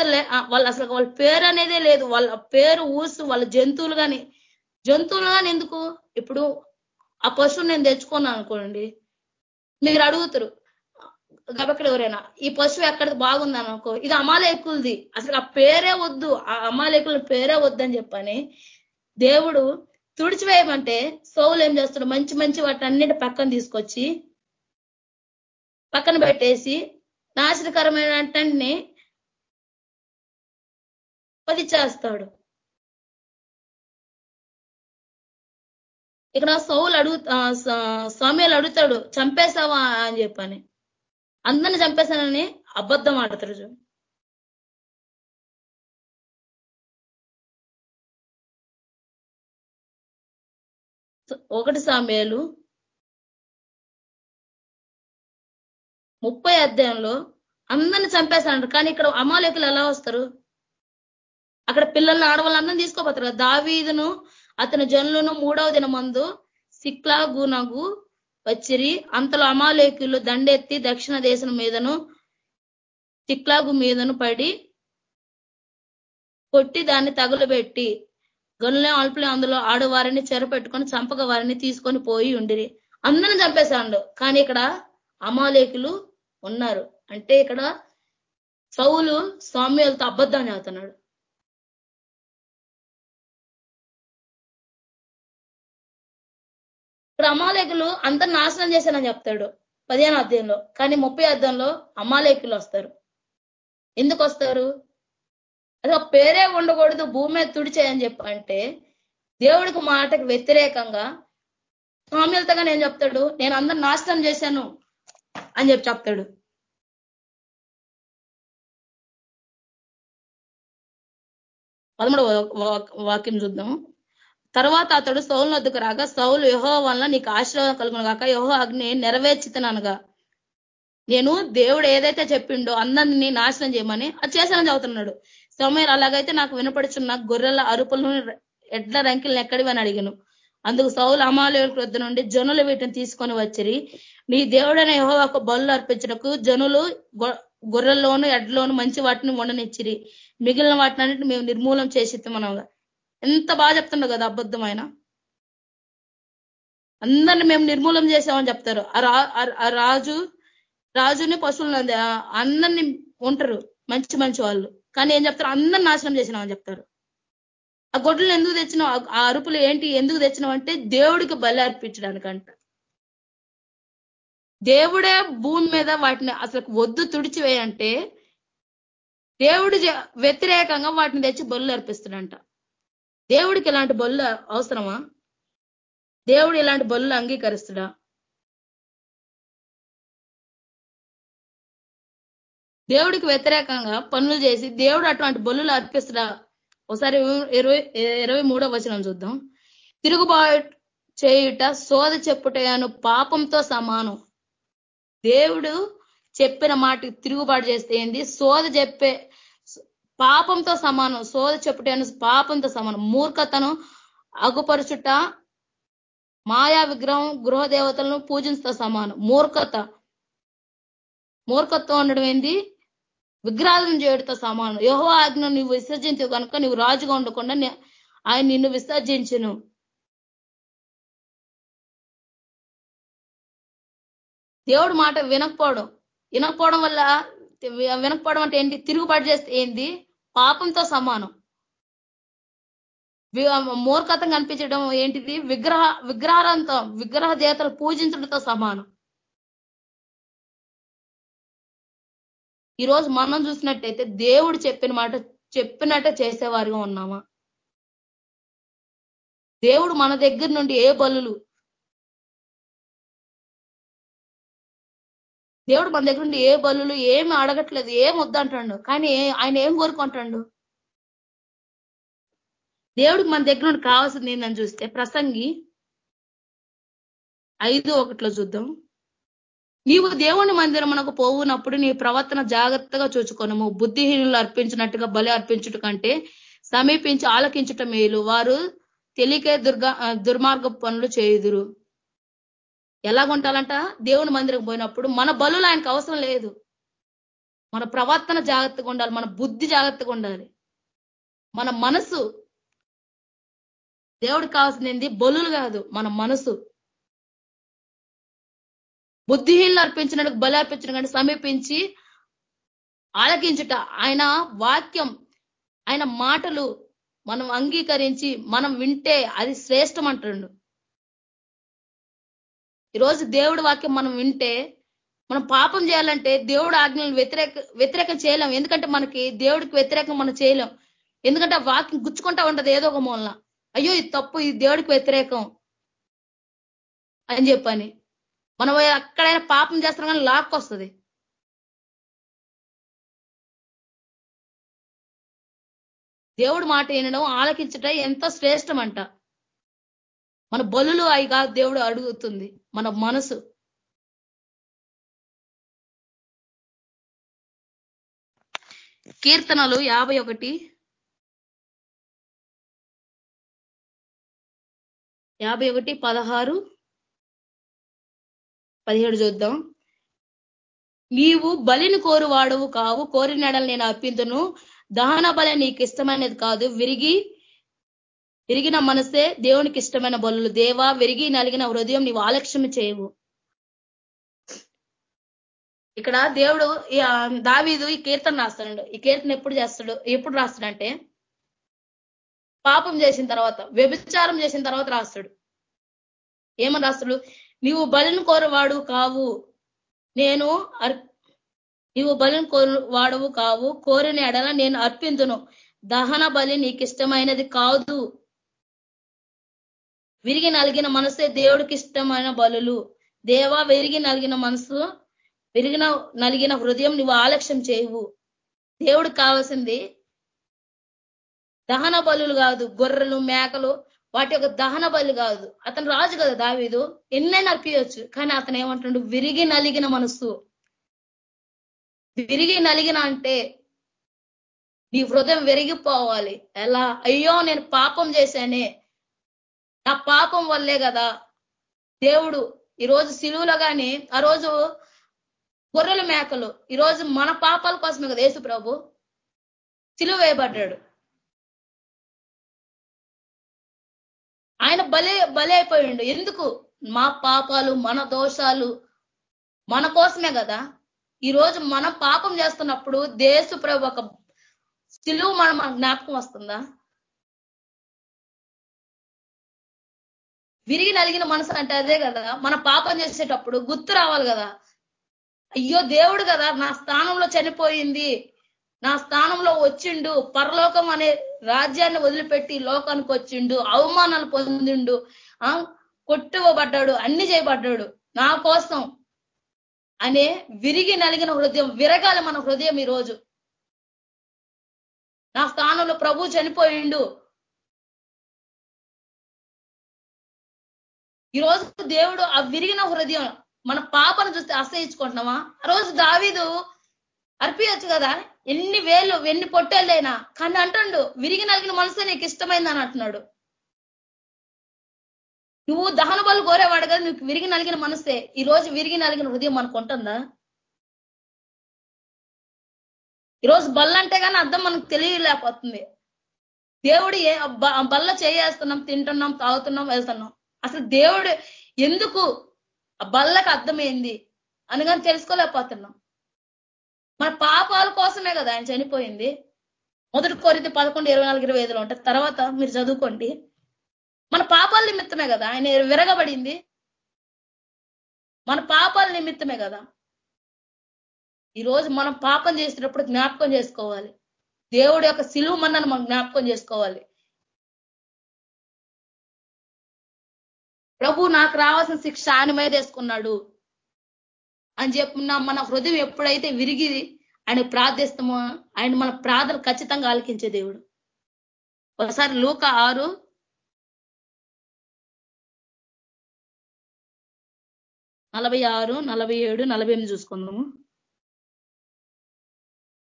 వాళ్ళ అసలు వాళ్ళ పేరు అనేదే లేదు. వాళ్ళ పేరు ఊసు వాళ్ళ జంతువులు కానీ జంతువులు కానీ ఎందుకు? ఇప్పుడు ఆ పశువు నేను తెచ్చుకున్నాను అనుకోండి. మీరు అడుగుతారు గబక్కడ ఎవరైనా ఈ పశువు ఎక్కడ బాగుందని అనుకో ఇది అమాలేకులది. అసలు ఆ పేరే వద్దు. ఆ అమాలేకుల పేరే వద్దని చెప్పని దేవుడు తుడిచివేయమంటే సోవులు ఏం చేస్తాడు? మంచి మంచి వాటన్నిటి పక్కన తీసుకొచ్చి పక్కన పెట్టేసి నాశనకరమైన పది చేస్తాడు. ఇక్కడ సౌలు అడుగు స్వామ్యాలు అడుగుతాడు చంపేశావా అని చెప్పని. అందరిని చంపేశానని అబద్ధం ఆడతాడు ఒకటి సామ్యాలు ముప్పై అధ్యాయంలో అందరిని చంపేశాడు కానీ ఇక్కడ అమాలేకులు ఎలా వస్తారు? అక్కడ పిల్లల్ని ఆడవాళ్ళందరినీ తీసుకోపోతారు దావీదును అతని జనులను మూడవ దిన మందు సిక్లాగునగు వచ్చిరి. అంతలో అమాలేకులు దండెత్తి దక్షిణ దేశం మీదను చిక్లాగు మీదను పడి కొట్టి దాన్ని తగులబెట్టి గనులే అల్పులు అందులో ఆడవారిని చెరపెట్టుకొని చంపక వారిని తీసుకొని పోయి ఉండిరి. అందరిని చంపేశాడు. కానీ ఇక్కడ అమాలేకులు ఉన్నారు. అంటే ఇక్కడ సౌలు స్వామ్యాలతో అబద్ధాన్ని అవుతున్నాడు ఇక్కడ అమాలేకులు అందరు నాశనం చేశానని చెప్తాడు పదిహేను అధ్యాయంలో. కానీ ముప్పై అర్థంలో అమాలేకులు వస్తారు. ఎందుకు వస్తారు? అసలు పేరే ఉండకూడదు భూమి మీద తుడిచేయని చెప్పంటే దేవుడికి మాటకు వ్యతిరేకంగా స్వామ్యులతగా నేను చెప్తాడు? నేను అందరు నాశనం చేశాను అని చెప్పి చెప్తాడు. పదమూడు వాక్యం చూద్దాం. తర్వాత అతడు సౌలు వద్దకు రాగా సౌలు యహో వలన నీకు ఆశీర్వాదం కలుగును కాక యహో అగ్ని నెరవేర్చితనగా నేను దేవుడు ఏదైతే చెప్పిండో అందరినీ నాశనం చేయమని అది చేశానని చదువుతున్నాడు. సమయం అలాగైతే నాకు వినపడుచున్న గొర్రెల అరుపులను ఎడ్ల రంకిలను ఎక్కడివని అడిగాను. అందుకు సౌలు అమాలయ వద్ద నుండి జనులు వీటిని తీసుకొని వచ్చిరి. నీ దేవుడైన యహోవాకు బలు అర్పించడకు జనులు గొర్రెల్లోను ఎడ్లోను మంచి వాటిని వండనిచ్చిరి. మిగిలిన వాటిని మేము నిర్మూలం చేసిద్దాం మనగా ఎంత బాగా చెప్తుండో కదా అబద్ధమైన అందరిని మేము నిర్మూలం చేసామని చెప్తారు. ఆ రాజు రాజుని పశువులను అందరిని ఉంటారు మంచి మంచి వాళ్ళు. కానీ ఏం చెప్తారు? అందరిని నాశనం చేసినామని చెప్తారు. ఆ గొడ్డలు ఎందుకు తెచ్చినావు? ఆ అరుపులు ఏంటి? ఎందుకు తెచ్చినావు అంటే దేవుడికి బలి అర్పించడానికంట. దేవుడే భూమి మీద వాటిని అసలు వద్దు తుడిచివేయంటే దేవుడు వ్యతిరేకంగా వాటిని తెచ్చి బలు అర్పిస్తాడంట. దేవుడికి ఇలాంటి బొల్లు అవసరమా? దేవుడు ఇలాంటి బొల్లు అంగీకరిస్తుడా? దేవుడికి వ్యతిరేకంగా పనులు చేసి దేవుడు అటువంటి బొల్లులు అర్పిస్తుడా? ఒకసారి ఇరవై ఇరవై మూడో వచనం చూద్దాం. తిరుగుబాటు చేయుట సోద చెప్పుటను పాపంతో సమానం. దేవుడు చెప్పిన మాటకి తిరుగుబాటు చేస్తే ఏంది? సోద చెప్పే పాపంతో సమానం సోద చెప్పుటను పాపంతో సమానం. మూర్ఖతను అగుపరుచుట మాయా విగ్రహం గృహ దేవతలను పూజించతో సమానం. మూర్ఖత. మూర్ఖత్వం ఉండడం ఏంది? విగ్రహాలను చేయడంతో సమానం. యహో ఆజ్ఞ నువ్వు విసర్జించవు కనుక నువ్వు రాజుగా ఉండకుండా ఆయన నిన్ను విసర్జించును. దేవుడు మాట వినకపోవడం. వినకపోవడం వల్ల వినకపోవడం అంటే ఏంటి? తిరుగుబాటు చేస్తే ఏంది? పాపంతో సమానం. మూర్ఖతం కనిపించడం ఏంటిది? విగ్రహ విగ్రహాలతో విగ్రహ దేవతలు పూజించడంతో సమానం. ఈరోజు మనం చూసినట్టయితే దేవుడు చెప్పిన మాట చెప్పినట్టే చేసేవారిగా ఉన్నామా? దేవుడు మన దగ్గర నుండి ఏ బలులు దేవుడు మన దగ్గర నుండి ఏ బలులు ఏమి అడగట్లేదు ఏం వద్దంటాడు కానీ ఆయన ఏం కోరుకుంటాడు? దేవుడికి మన దగ్గర నుండి కావాల్సింది ఏందని చూస్తే ప్రసంగి ఐదు ఒకటిలో చూద్దాం. నీవు దేవుని మందిరమునకు పోవునప్పుడు నీ ప్రవర్తన జాగ్రత్తగా చూచుకొనము. బుద్ధిహీనులు అర్పించినట్టుగా బలి అర్పించుట కంటే సమీపించి ఆలకించుట మేలు. వారు తెలికే దుర్గా దుర్మార్గ పనులు చేయుదురు. ఎలా కొంటాలంట దేవుని మందిరం పోయినప్పుడు మన బలులు ఆయనకు అవసరం లేదు. మన ప్రవర్తన జాగ్రత్తగా ఉండాలి మన బుద్ధి జాగ్రత్తగా ఉండాలి. మన మనసు దేవుడికి కావాల్సింది బలులు కాదు మన మనసు. బుద్ధిహీనులు అర్పించినట్టు బలి అర్పించిన కంటే సమీపించి ఆలకించుట ఆయన వాక్యం ఆయన మాటలు మనం అంగీకరించి మనం వింటే అది శ్రేష్టం అంటుండు. ఈరోజు దేవుడి వాక్యం మనం వింటే మనం పాపం చేయాలంటే దేవుడు ఆజ్ఞలను వ్యతిరేక వ్యతిరేకం చేయలేం. ఎందుకంటే మనకి దేవుడికి వ్యతిరేకం మనం చేయలేం. ఎందుకంటే ఆ వాక్యం గుచ్చుకుంటా ఉంటది ఏదో ఒక మూలన. అయ్యో ఇది తప్పు ఇది దేవుడికి వ్యతిరేకం అని చెప్పని. మనం ఎక్కడైనా పాపం చేస్తాం కానీ లాక్కొస్తుంది దేవుడు మాట వినడం ఆలకించట ఎంతో శ్రేష్టం అంట. మన బలులు అయిగా కాదు దేవుడు అడుగుతుంది. మన మనసు. కీర్తనలు యాభై ఒకటి. యాభై ఒకటి పదహారు. పదిహేడు చూద్దాం. నీవు బలిని కోరువాడవు కావు కోరినడలు నేను అప్పింతును దహన బలి నీకు ఇష్టమైనది కాదు. విరిగి విరిగిన మనసే దేవునికి ఇష్టమైన బలులు. దేవా విరిగి నలిగిన హృదయం నీవు ఆలక్ష్యం చేయవు. ఇక్కడ దేవుడు దావీదు ఈ కీర్తన రాస్తాడు ఈ కీర్తన ఎప్పుడు చేస్తాడు? ఎప్పుడు రాస్తాడంటే పాపం చేసిన తర్వాత వ్యభిచారం చేసిన తర్వాత రాస్తాడు. ఏమని రాస్తాడు? నీవు బలిని కోరవాడు కావు. నేను నీవు బలిని కోరు కావు. కోరిన ఎడల నేను అర్పించును దహన బలి నీకు ఇష్టమైనది కాదు. విరిగి నలిగిన మనసే దేవుడికి ఇష్టమైన బలులు. దేవా విరిగి నలిగిన మనసు విరిగిన నలిగిన హృదయం నువ్వు ఆలక్ష్యం చేయవు. దేవుడికి కావాల్సింది దహన బలులు కాదు గొర్రెలు మేకలు వాటి యొక్క దహన బలి కాదు. అతను రాజు కదా దావీదు. ఎన్నైనా అర్పించవచ్చు కానీ అతను ఏమంటుండు విరిగి నలిగిన మనసు. విరిగి నలిగిన అంటే నీ హృదయం విరిగిపోవాలి. ఎలా? అయ్యో నేను పాపం చేశానే. నా పాపం వల్లే కదా. దేవుడు ఈరోజు సిలువులో కానీ ఆ రోజు గొర్రెల మేకలు ఈరోజు మన పాపాల కోసమే కదా యేసు ప్రభు సిలువ వేయబడ్డాడు. ఆయన బలే బలి అయిపోయిండు. ఎందుకు? మా పాపాలు మన దోషాలు మన కోసమే కదా. ఈరోజు మనం పాపం చేస్తున్నప్పుడు దేశు ప్రభు ఒక సిలువు మనం మన జ్ఞాపకం వస్తుందా? విరిగి నలిగిన మనసు అంటే అదే కదా. మన పాపం చేసేటప్పుడు గుర్తు రావాలి కదా. అయ్యో దేవుడు కదా నా స్థానంలో చనిపోయింది. నా స్థానంలో వచ్చిండు. పరలోకం అనే రాజ్యాన్ని వదిలిపెట్టి లోకానికి వచ్చిండు. అవమానాలు పొందిండు. ఆ? కొట్టువబడ్డాడు అన్ని చేయబడ్డాడు. నా కోసం అనే విరిగి నలిగిన హృదయం విరగాలి మన హృదయం ఈరోజు. నా స్థానంలో ప్రభు చనిపోయిండు. ఈరోజు దేవుడు ఆ విరిగిన హృదయం మన పాపను చూస్తే అసహించుకుంటున్నామా? ఆ రోజు దావీదు అర్పించచ్చు కదా ఎన్ని వేలు ఎన్ని పొట్టేళ్ళైనా కానీ అంటుండు విరిగి నలిగిన మనసు నీకు ఇష్టమైందని అంటున్నాడు. నువ్వు దహన బలు కోరేవాడు కదా నువ్వు విరిగి నలిగిన మనసే. ఈ రోజు విరిగి నలిగిన హృదయం మనకు ఉంటుందా? ఈరోజు బల్ల అంటే కానీ అర్థం మనకు తెలియలేకపోతుంది. దేవుడు ఏ బల్ల చేయేస్తున్నాం తింటున్నాం తాగుతున్నాం వెళ్తున్నాం. అసలు దేవుడు ఎందుకు ఆ అర్థమైంది? అని కానీ తెలుసుకోలేకపోతున్నాం. మన పాపాల కోసమే కదా ఆయన చనిపోయింది. మొదటి కోరితే పదకొండు ఇరవై నాలుగు ఇరవై ఐదులో ఉంటుంది తర్వాత మీరు చదువుకోండి. మన పాపాల నిమిత్తమే కదా ఆయన విరగబడింది. మన పాపాల నిమిత్తమే కదా. ఈరోజు మనం పాపం చేసేటప్పుడు జ్ఞాపకం చేసుకోవాలి. దేవుడి యొక్క సిలువు మన్నను మనం జ్ఞాపకం చేసుకోవాలి. ప్రభు నాకు రావాల్సిన శిక్ష ఆయన మీద వేసుకున్నాడు అని చెప్పిన మన హృదయం ఎప్పుడైతే విరిగి ఆయన ప్రార్థిస్తామో ఆయన మన ప్రార్థన ఖచ్చితంగా ఆలకించే దేవుడు. ఒకసారి లూక ఆరు. నలభై ఆరు నలభై ఏడు నలభై ఎనిమిది చూసుకుందాము.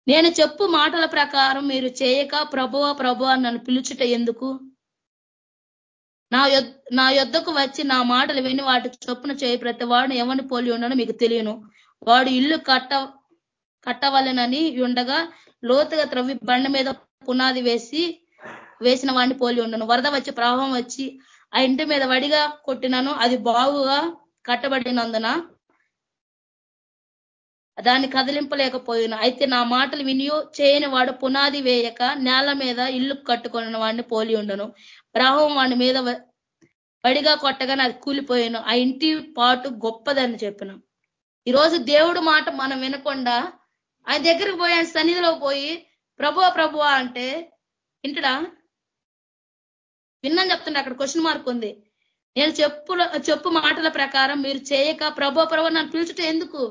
నేను చెప్పు మాటల ప్రకారం మీరు చేయక ప్రభువ ప్రభు అని నన్ను పిలుచుట ఎందుకు? నా నా యొద్దకు వచ్చి నా మాటలు విని వాటి చొప్పున చేయి ప్రతి వాడిని ఎవరిని పోలి ఉండను మీకు తెలియను. వాడు ఇల్లు కట్ట కట్టవలనని ఉండగా లోతుగా త్రవ్వి బండ మీద పునాది వేసి వేసిన వాడిని పోలి ఉండను. వరద వచ్చి ప్రవాహం వచ్చి ఆ ఇంటి మీద వడిగా కొట్టినాను. అది బాగుగా కట్టబడినందున దాన్ని కదిలింపలేకపోయిన. అయితే నా మాటలు వినియో చేయని వాడు పునాది వేయక నేల మీద ఇల్లు కట్టుకున్న వాడిని పోలి ఉండను. రాహం వాడి మీద వడిగా కొట్టగానే అది కూలిపోయాను. ఆ ఇంటి పాటు గొప్పదని చెప్పిన. ఈరోజు దేవుడు మాట మనం వినకుండా ఆయన దగ్గరికి పోయి ఆయన సన్నిధిలో పోయి ప్రభువ ప్రభువ అంటే ఇంటడా విన్నాను చెప్తుండే అక్కడ క్వశ్చన్ మార్క్ ఉంది. నేను చెప్పు చెప్పు మాటల ప్రకారం మీరు చేయక ప్రభు ప్రభు నన్ను పిలుచుట ఎందుకు?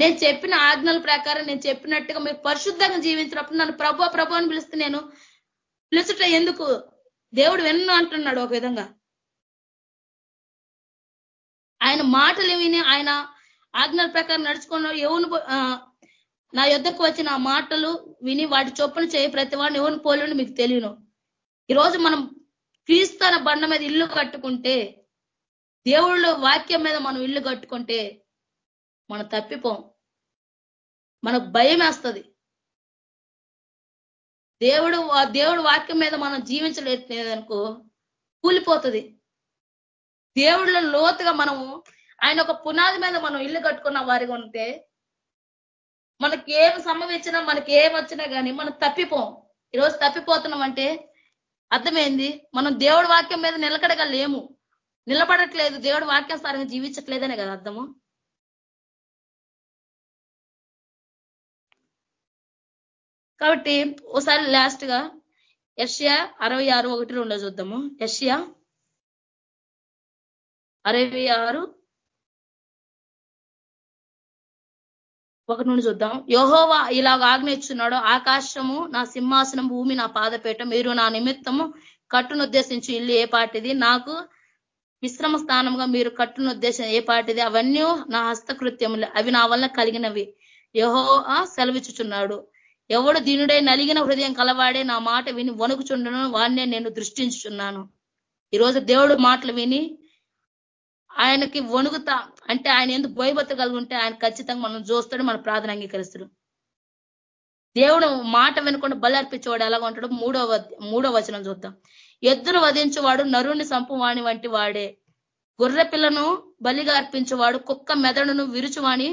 నేను చెప్పిన ఆజ్ఞల ప్రకారం నేను చెప్పినట్టుగా మీరు పరిశుద్ధంగా జీవించినప్పుడు నన్ను ప్రభు ప్రభు అని పిలిస్తే నేను పిలుచుట ఎందుకు? దేవుడు వెన్ను అంటున్నాడు ఒక విధంగా. ఆయన మాటలు విని ఆయన ఆజ్ఞల ప్రకారం నడుచుకున్న ఎవరు నా యుద్ధకు వచ్చిన ఆ మాటలు విని వాటి చొప్పున చేయి ప్రతి వాడిని ఎవరిని పోలిని మీకు తెలియను. ఈరోజు మనం క్రీస్తున్న బండ మీద ఇల్లు కట్టుకుంటే దేవుళ్ళ వాక్యం మీద మనం ఇల్లు కట్టుకుంటే మనం తప్పిపోం. మనకు భయం వేస్తుంది దేవుడు దేవుడు వాక్యం మీద మనం జీవించలేదనుకో కూలిపోతుంది. దేవుడిలో లోతుగా మనము ఆయన ఒక పునాది మీద మనం ఇల్లు కట్టుకున్న వారిగా ఉంటే మనకి ఏం సంభవించినా మనకి ఏం వచ్చినా కానీ మనం తప్పిపోం. ఈరోజు తప్పిపోతున్నాం అంటే అర్థమైంది? మనం దేవుడి వాక్యం మీద నిలకడగా లేము. నిలబడట్లేదు. దేవుడి వాక్యానుసారంగా జీవించట్లేదనే కదా అర్థము? కాబట్టి ఓసారి లాస్ట్గా యష్యా అరవై ఆరు ఒకటి రెండో చూద్దాము. యష్యా అరవై ఆరు ఒకటి నుండి చూద్దాం. యహోవా ఇలాగ ఆజ్ఞిస్తున్నాడు ఆకాశము నా సింహాసనం భూమి నా పాదపేట మీరు నా నిమిత్తము కట్టును ఉద్దేశించి ఇల్లు ఏ పాటిది? నాకు విశ్రమ స్థానంగా మీరు కట్టును ఉద్దేశం ఏ పాటిది? అవన్నీ నా హస్తకృత్యములు అవి నా వల్ల కలిగినవి. యహో సెలవిచ్చుచున్నాడు. ఎవడు దీనుడై నలిగిన హృదయం కలవాడే నా మాట విని వణుకుచుండను వాడినే నేను దృష్టించుచున్నాను. ఈరోజు దేవుడు మాటలు విని ఆయనకి వణుకుతా అంటే ఆయన ఎందుకు భయభత్తగలుగుంటే ఆయన ఖచ్చితంగా మనం చూస్తాడు మన ప్రార్థన అంగీకరిస్తాడు. దేవుడు మాట వినకుండా బలి అర్పించేవాడు ఎలాగ ఉంటాడు మూడో మూడో వచనం చూద్దాం. ఎద్దును వధించేవాడు నరుణ్ణి సంపువాణి వంటి వాడే. గొర్రె పిల్లను బలిగా అర్పించేవాడు కుక్క మెదడును విరుచువాణి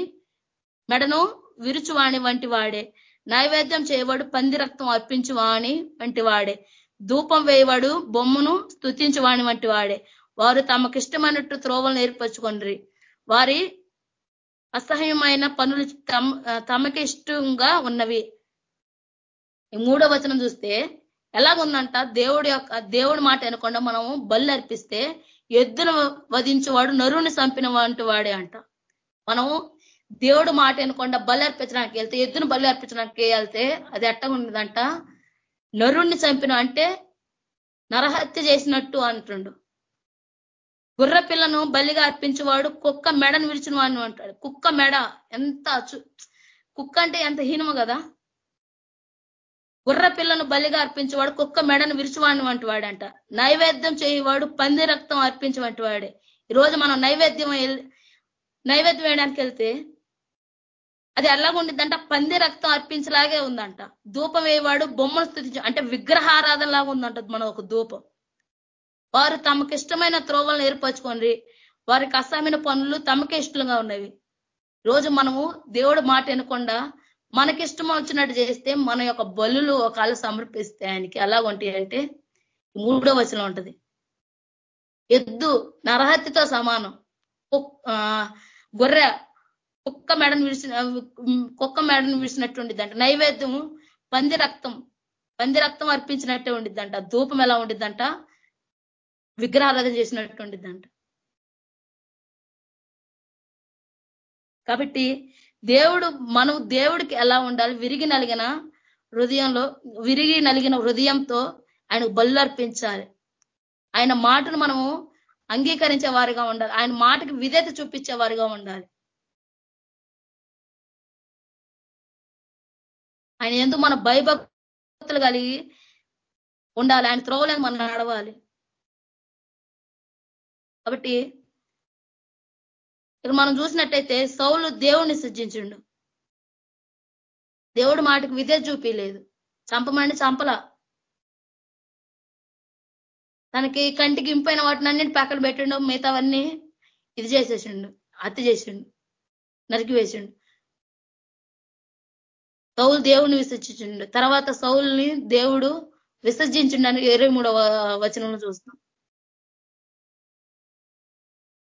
మెడను విరుచువాణి వంటి వాడే. నైవేద్యం చేయవాడు పంది రక్తం అర్పించువాణి వంటి వాడే ధూపం వేయవాడు బొమ్మను స్థుతించువాణి వంటి వాడే వారు తమకిష్టమైనట్టు త్రోవలు ఏర్పరచుకొండ్రి వారి అసహ్యమైన పనులు తమ తమకి ఇష్టంగా ఉన్నవి మూడో వచనం చూస్తే ఎలాగుందంట? దేవుడి యొక్క దేవుడి మాట అనకుండా మనము బల్లి అర్పిస్తే ఎద్దును వధించేవాడు నరుని చంపిన వంటి వాడే అంట. మనము దేవుడు మాట అనకుండా బలి అర్పించడానికి వెళ్తే ఎద్దును బలి అర్పించడానికి వెళ్తే అది ఎట్ట నరుణ్ణి చంపిన అంటే నరహత్య చేసినట్టు అంటుండు. గుర్ర పిల్లను బలిగా అర్పించేవాడు కుక్క మెడను విరిచిన వాడిని అంటాడు. కుక్క మెడ ఎంత కుక్క అంటే ఎంత హీనము కదా? గుర్ర పిల్లను బలిగా అర్పించేవాడు కుక్క మెడను విరిచివాడిని వంటి వాడంట నైవేద్యం చేయవాడు పంది రక్తం అర్పించవంటి వాడే ఈరోజు మనం నైవేద్యం నైవేద్యం వేయడానికి వెళ్తే అది ఎలాగుండిద్దంట పంది రక్తం అర్పించలాగే ఉందంట. ధూపం వేయవాడు బొమ్మను స్థుతించు అంటే విగ్రహారాధన లాగా ఉందంట మన ఒక ధూపం. వారు తమకు ఇష్టమైన త్రోవలను ఏర్పరచుకోండి. వారికి అసమైన పనులు తమకే ఇష్టంగా ఉన్నవి. రోజు మనము దేవుడు మాట వినకుండా మనకి ఇష్టం వచ్చినట్టు చేస్తే మన యొక్క బలులు ఒకళ్ళు సమర్పిస్తే ఆయనకి ఎలా ఉంటాయి అంటే మూడో వచనం ఉంటది. ఎద్దు నరహత్యతో సమానం. గొర్రె కుక్క మెడను విడిసిన కుక్క మెడను విడిసినట్టు ఉండిద్దంట నైవేద్యము పంది రక్తం పంది రక్తం అర్పించినట్టే ఉండిద్దంట. ధూపం ఎలా ఉండిద్దంట? విగ్రహారాధన చేసినట్టు ఉండిద్దంట కాబట్టి దేవుడు మనం దేవుడికి ఎలా ఉండాలి? విరిగి నలిగిన హృదయంలో విరిగి నలిగిన హృదయంతో ఆయన బళ్ళు అర్పించాలి. ఆయన మాటను మనము అంగీకరించే వారిగా ఉండాలి. ఆయన మాటకి విధేత చూపించే వారిగా ఉండాలి. ఆయన ఎందుకు మన భయభక్తులు కలిగి ఉండాలి. ఆయన త్రోవలేదు మనం నడవాలి. కాబట్టి ఇక్కడ మనం చూసినట్టయితే సౌలు దేవుణ్ణి సిద్ధించిండు దేవుడు మాటకు విద్య చూపించలేదు చంపమని చంపల. తనకి కంటికి ఇంపైన వాటిని అన్నింటి పక్కన పెట్టిండు. మిగతావన్నీ ఇది చేసేసిండు. హత్య చేసిండు. నరికి వేసిండు సౌలు దేవుని విసర్జించిండు. తర్వాత సౌల్ని దేవుడు విసర్జించిండని ఇరవై మూడవ వచనంలో చూస్తాం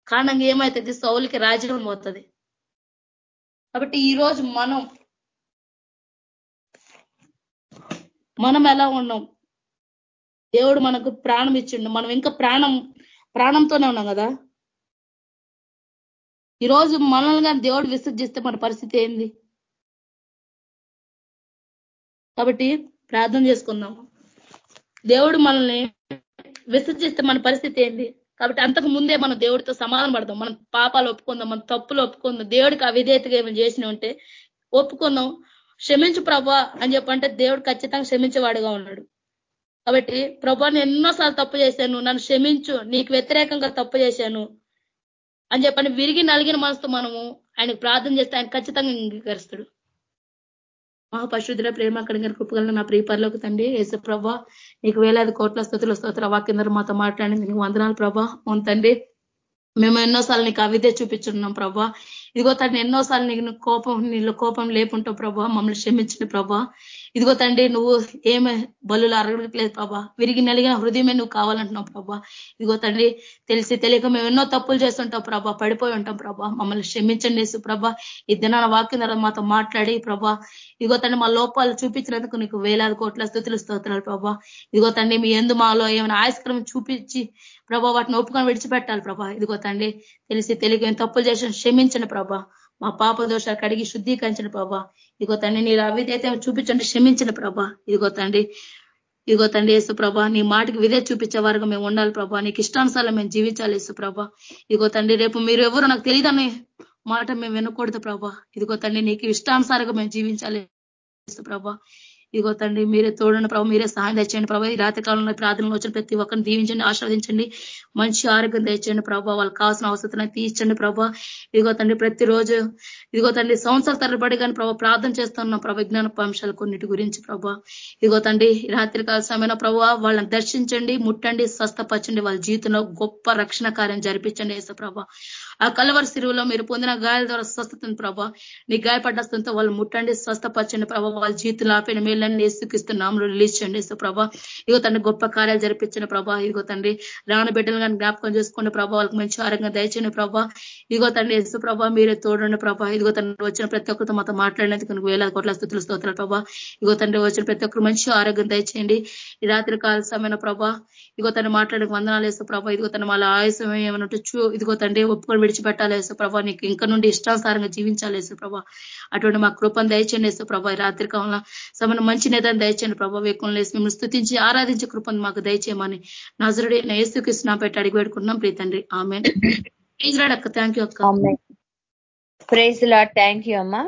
కారణంగా ఏమవుతుంది సౌలికి రాజ్యం పోతుంది. కాబట్టి ఈరోజు మనం మనం ఎలా ఉన్నాం? దేవుడు మనకు ప్రాణం ఇచ్చిండు. మనం ఇంకా ప్రాణం ప్రాణంతోనే ఉన్నాం కదా? ఈరోజు మనల్ని కానీ దేవుడు విసర్జిస్తే మన పరిస్థితి ఏంది? కాబట్టి ప్రార్థన చేసుకుందాం. దేవుడు మనల్ని విసర్జిస్తే మన పరిస్థితి ఏంది? కాబట్టి అంతకు ముందే మనం దేవుడితో సమాధానం పడదాం. మనం పాపాలు ఒప్పుకుందాం మన తప్పులు ఒప్పుకుందాం. దేవుడికి అవిధేయతగా ఏమైనా చేసిన ఉంటే ఒప్పుకుందాం. క్షమించు ప్రభా అని చెప్పంటే దేవుడు ఖచ్చితంగా క్షమించేవాడుగా ఉన్నాడు. కాబట్టి ప్రభా నేను ఎన్నోసార్లు తప్పు చేశాను. నన్ను క్షమించు. నీకు వ్యతిరేకంగా తప్పు చేశాను అని చెప్పని విరిగి నలిగిన మనసుతో మనము ఆయనకు ప్రార్థన చేస్తే ఆయన ఖచ్చితంగా అంగీకరిస్తాడు. మహాపశుద్ధుల ప్రేమ కడిగిన కృపగలను నా ప్రియపరలోకి తండ్రి యేసు ప్రభా నీకు వేలాది కోట్ల స్థుతుల స్తోత్ర వాక్యందరూ మాతో మాట్లాడింది నీకు వందనాలు ప్రభా. తండ్రి మేము ఎన్నోసార్లు నీకు అవిదే చూపించున్నాం ప్రభా. ఇదిగో తండ్రి ఎన్నోసార్లు నీకు కోపం నీళ్ళు కోపం లేకుంటావు ప్రభా మమ్మల్ని క్షమించిన ప్రభా. ఇదిగో తండ్రి నువ్వు ఏమి బలులు అరగట్లేదు ప్రభా. విరిగి నలిగిన హృదయమే నువ్వు కావాలంటున్నావు ప్రభా. ఇదిగో తండ్రి తెలిసి తెలియక మేము ఎన్నో తప్పులు చేస్తుంటాం ప్రభా. పడిపోయి ఉంటాం ప్రభా. మమ్మల్ని క్షమించండి వేసు ప్రభా. ఈ దినాన వాక్యం ద్వారా మాతో మాట్లాడి ప్రభా. ఇదిగో తండ్రి మా లోపాలు చూపించినందుకు నీకు వేలాది కోట్ల స్థుతులు స్తోత్రాలు ప్రభా. ఇదిగో తండ్రి మీ ఎందు మాలో ఏమైనా ఆయస్క్రమం చూపించి ప్రభా వాటిని ఒప్పుకొని విడిచిపెట్టాలి ప్రభా. ఇదిగో తండ్రి తెలిసి తెలియక తప్పులు చేసిన క్షమించండి ప్రభా. మా పాప దోషాలు కడిగి శుద్ధీకరించిన ప్రభా. ఇదిగో తండ్రి నీ అవిధైతే చూపించండి క్షమించిన ప్రభా. ఇదిగో తండ్రి ఇదిగో తండ్రి యేసు ప్రభా నీ మాటకి విధే చూపించే వరకు మేము ఉండాలి ప్రభా. నీకు ఇష్టానుసారం మేము జీవించాలి యేసు ప్రభా. ఇదిగో తండ్రి రేపు మీరు ఎవరు నాకు తెలియదని మాట మేము వినకూడదు ప్రభా. ఇదిగో తండ్రి నీకు ఇష్టానుసారంగా మేము జీవించాలి ప్రభా. ఇదిగో తండ్రి మీరే తోడని ప్రభావ మీరే సహాయం తెచ్చండి ప్రభావ ఈ రాత్రి కాలంలో ప్రార్థనలు వచ్చిన ప్రతి ఒక్కరిని దీవించండి ఆస్వాదించండి మంచి ఆరోగ్యం తెచ్చండి ప్రభావ వాళ్ళకి కావాల్సిన అవసరం తీర్చండి ప్రభా. ఇదిగో తండ్రి ప్రతిరోజు ఇదిగో తండ్రి సంవత్సరాల తరబడి కానీ ప్రభావ ప్రార్థన చేస్తున్నాం ప్రభావ విజ్ఞాన కొన్నిటి గురించి ప్రభా. ఇదిగో తండ్రి రాత్రి కాల సమయంలో ప్రభావ వాళ్ళని దర్శించండి ముట్టండి స్వస్థపరచండి. వాళ్ళ జీవితంలో గొప్ప రక్షణ కార్యం జరిపించండి ఏస ప్రభా. ఆ కలవరి సిరువులో మీరు పొందిన గాయాల ద్వారా స్వస్థతను ప్రభా. నీ గాయపడ్డస్తుంతో వాళ్ళు ముట్టండి స్వస్థపరచండి ప్రభా. వాళ్ళ జీవితంలో ఆపిన మేళ్ళని ఏసుకిస్తున్నాము రిలీజ్ చేయండి సో ప్రభా. ఇగో తండ్రి గొప్ప కార్యాలు జరిపించిన ప్రభా. ఇగో తండ్రి రాని బిడ్డలు కానీ జ్ఞాపకం చేసుకోండి ప్రభా. వాళ్ళకి మంచి ఆరోగ్యంగా దయచేయండి ప్రభా. ఇగో తండ్రి యేసు ప్రభా మీరే తోడండి ప్రభా. ఇదిగో తండ్రి వచ్చిన ప్రతి ఒక్కరితో మాతో మాట్లాడినందుకు వేల కోట్ల స్థుతులు స్తోత్రాలు ప్రభా. ఇగో తండ్రి వచ్చిన ప్రతి ఒక్కరు మంచి ఆరోగ్యం దయచేయండి. ఈ రాత్రి కాల సమయమైన ప్రభా. ఇగో తండ్రి మాట్లాడే వందనాలు వేసు ప్రభా. ఇదిగో తన మళ్ళీ ఆయుసం ఏమన్నట్టు ఇదిగో తండ్రి ఒప్పుకొని విడిచిపెట్టాలి వేసు ప్రభా. నీకు ఇంకా నుండి ఇష్టానుసారంగా జీవించాలి వేసు ప్రభా. అటువంటి మా కృపను దయచేయండి వేసు ప్రభా. రాత్రి కాలంలో సమయం మంచి నేతను దయచేయండి ప్రభా. వేకులను వేసి మిమ్మల్ని స్థుతించి ఆరాధించే కృపను మాకు దయచేయమని నజరుడి నేస్తుకి నా పెట్టి అడిగి పెట్టుకుంటున్నాం ప్రీతండ్రి ఆమె అక్క థ్యాంక్ యూ అక్క. ప్రైజ్ లాడ్ థ్యాంక్ యూ అమ్మా.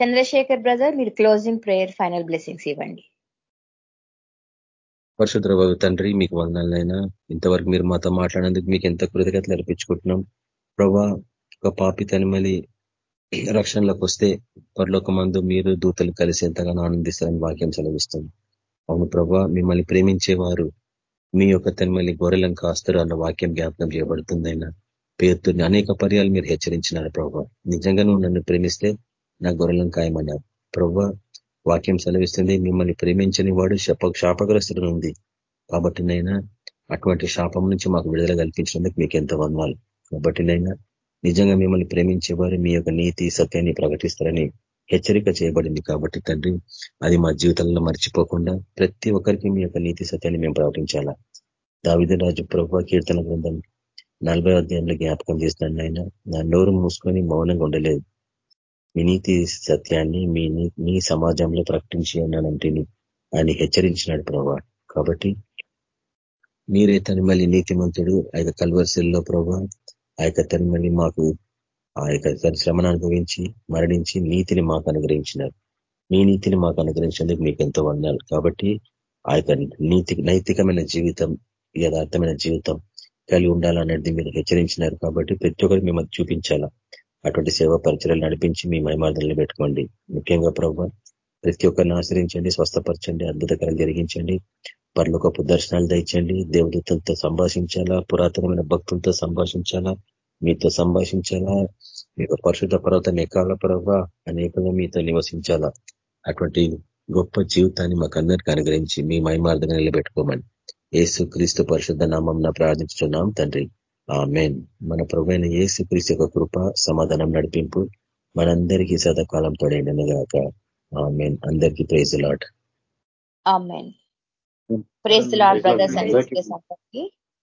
చంద్రశేఖర్ బ్రదర్ మీరు క్లోజింగ్ ప్రేయర్ ఫైనల్ బ్లెస్సింగ్స్ ఇవ్వండి. పరిశుద్ర బాబు తండ్రి మీకు వందనాలైనా ఇంతవరకు మీరు మాతో మాట్లాడేందుకు మీకు ఎంత కృతజ్ఞతలు అర్పించుకుంటున్నాం. ప్రభా ఒక పాపి తనిమలి రక్షణలోకి వస్తే పరలోక మందు మీరు దూతలు కలిసి ఎంతగానో ఆనందిస్తారని వాక్యం సెలవిస్తుంది. అవును ప్రభా మిమ్మల్ని ప్రేమించేవారు మీ యొక్క తనిమలి గొర్రెలను కాస్తారు అన్న వాక్యం జ్ఞాపకం చేయబడుతుందైనా. పేరుతో అనేక పర్యాలు మీరు హెచ్చరించినారు ప్రభా. నిజంగా నువ్వు నన్ను ప్రేమిస్తే నా గొర్రెలను ఖాయమన్నారు ప్రభా వాక్యం సెలవిస్తుంది మిమ్మల్ని ప్రేమించని వాడు శప శాపగ్రస్తుడు ఉంది కాబట్టి నైనా అటువంటి శాపం నుంచి మాకు విడుదల కల్పించినందుకు మీకు ఎంత వందాలు కాబట్టి నైనా నిజంగా మిమ్మల్ని ప్రేమించేవారు మీ యొక్క నీతి సత్యాన్ని ప్రకటిస్తారని హెచ్చరిక చేయబడింది కాబట్టి తండ్రి అది మా జీవితంలో మర్చిపోకుండా ప్రతి ఒక్కరికి మీ యొక్క నీతి సత్యాన్ని మేము ప్రకటించాలా? దావిదరాజు ప్రభు కీర్తన బృందం నలభై అధ్యాయంలో జ్ఞాపకం చేస్తున్నాను ఆయన నా నోరు మూసుకొని మౌనంగా ఉండలేదు. మీ నీతి సత్యాన్ని మీ నీ సమాజంలో ప్రకటించి ఉన్నానంటే ఆయన హెచ్చరించినాడు ప్రభా. కాబట్టి మీరే తను మళ్ళీ నీతిమంతుడు ఆ యొక్క ప్రభా ఆ యొక్క తను మళ్ళీ మాకు ఆ యొక్క తన శ్రమను అనుభవించి మరణించి నీతిని మాకు అనుగ్రహించినారు. మీ నీతిని మాకు అనుగ్రహించినందుకు మీకు ఎంతో వందాలు కాబట్టి ఆ యొక్క నీతి నైతికమైన జీవితం యథార్థమైన జీవితం కలిగి ఉండాలనేది మీరు హెచ్చరించినారు. కాబట్టి ప్రతి ఒక్కరు మిమ్మల్ని చూపించాలా. అటువంటి సేవా పరిచయాలు నడిపించి మీ మహిమార్దనలు పెట్టుకోండి ముఖ్యంగా ప్రభావ ప్రతి ఒక్కరిని ఆశ్రయించండి స్వస్థపరచండి అద్భుతకరం జరిగించండి. పర్లోకపు దర్శనాలు దండి దేవదూతలతో సంభాషించాలా? పురాతనమైన భక్తులతో సంభాషించాలా? మీతో సంభాషించాలా? మీకు పరిశుద్ధ పర్వతం ఎక్కాల ప్రభావ అనేకంగా మీతో నివసించాలా? అటువంటి గొప్ప జీవితాన్ని మాకు అందరికీ అనుగ్రహించి మీ మహిమార్థంగా నిలబెట్టుకోమని ఏసు క్రీస్తు పరిశుద్ధ నామం ప్రార్థించుతున్నాం తండ్రి. మెయిన్ మన ప్రభుత్వ ఏసు క్రీస్తు యొక్క కృప సమాధానం నడిపింపు మనందరికీ సదాకాలం తోడైండనగాక మెయిన్ అందరికీ praise Lord praise Lord brothers and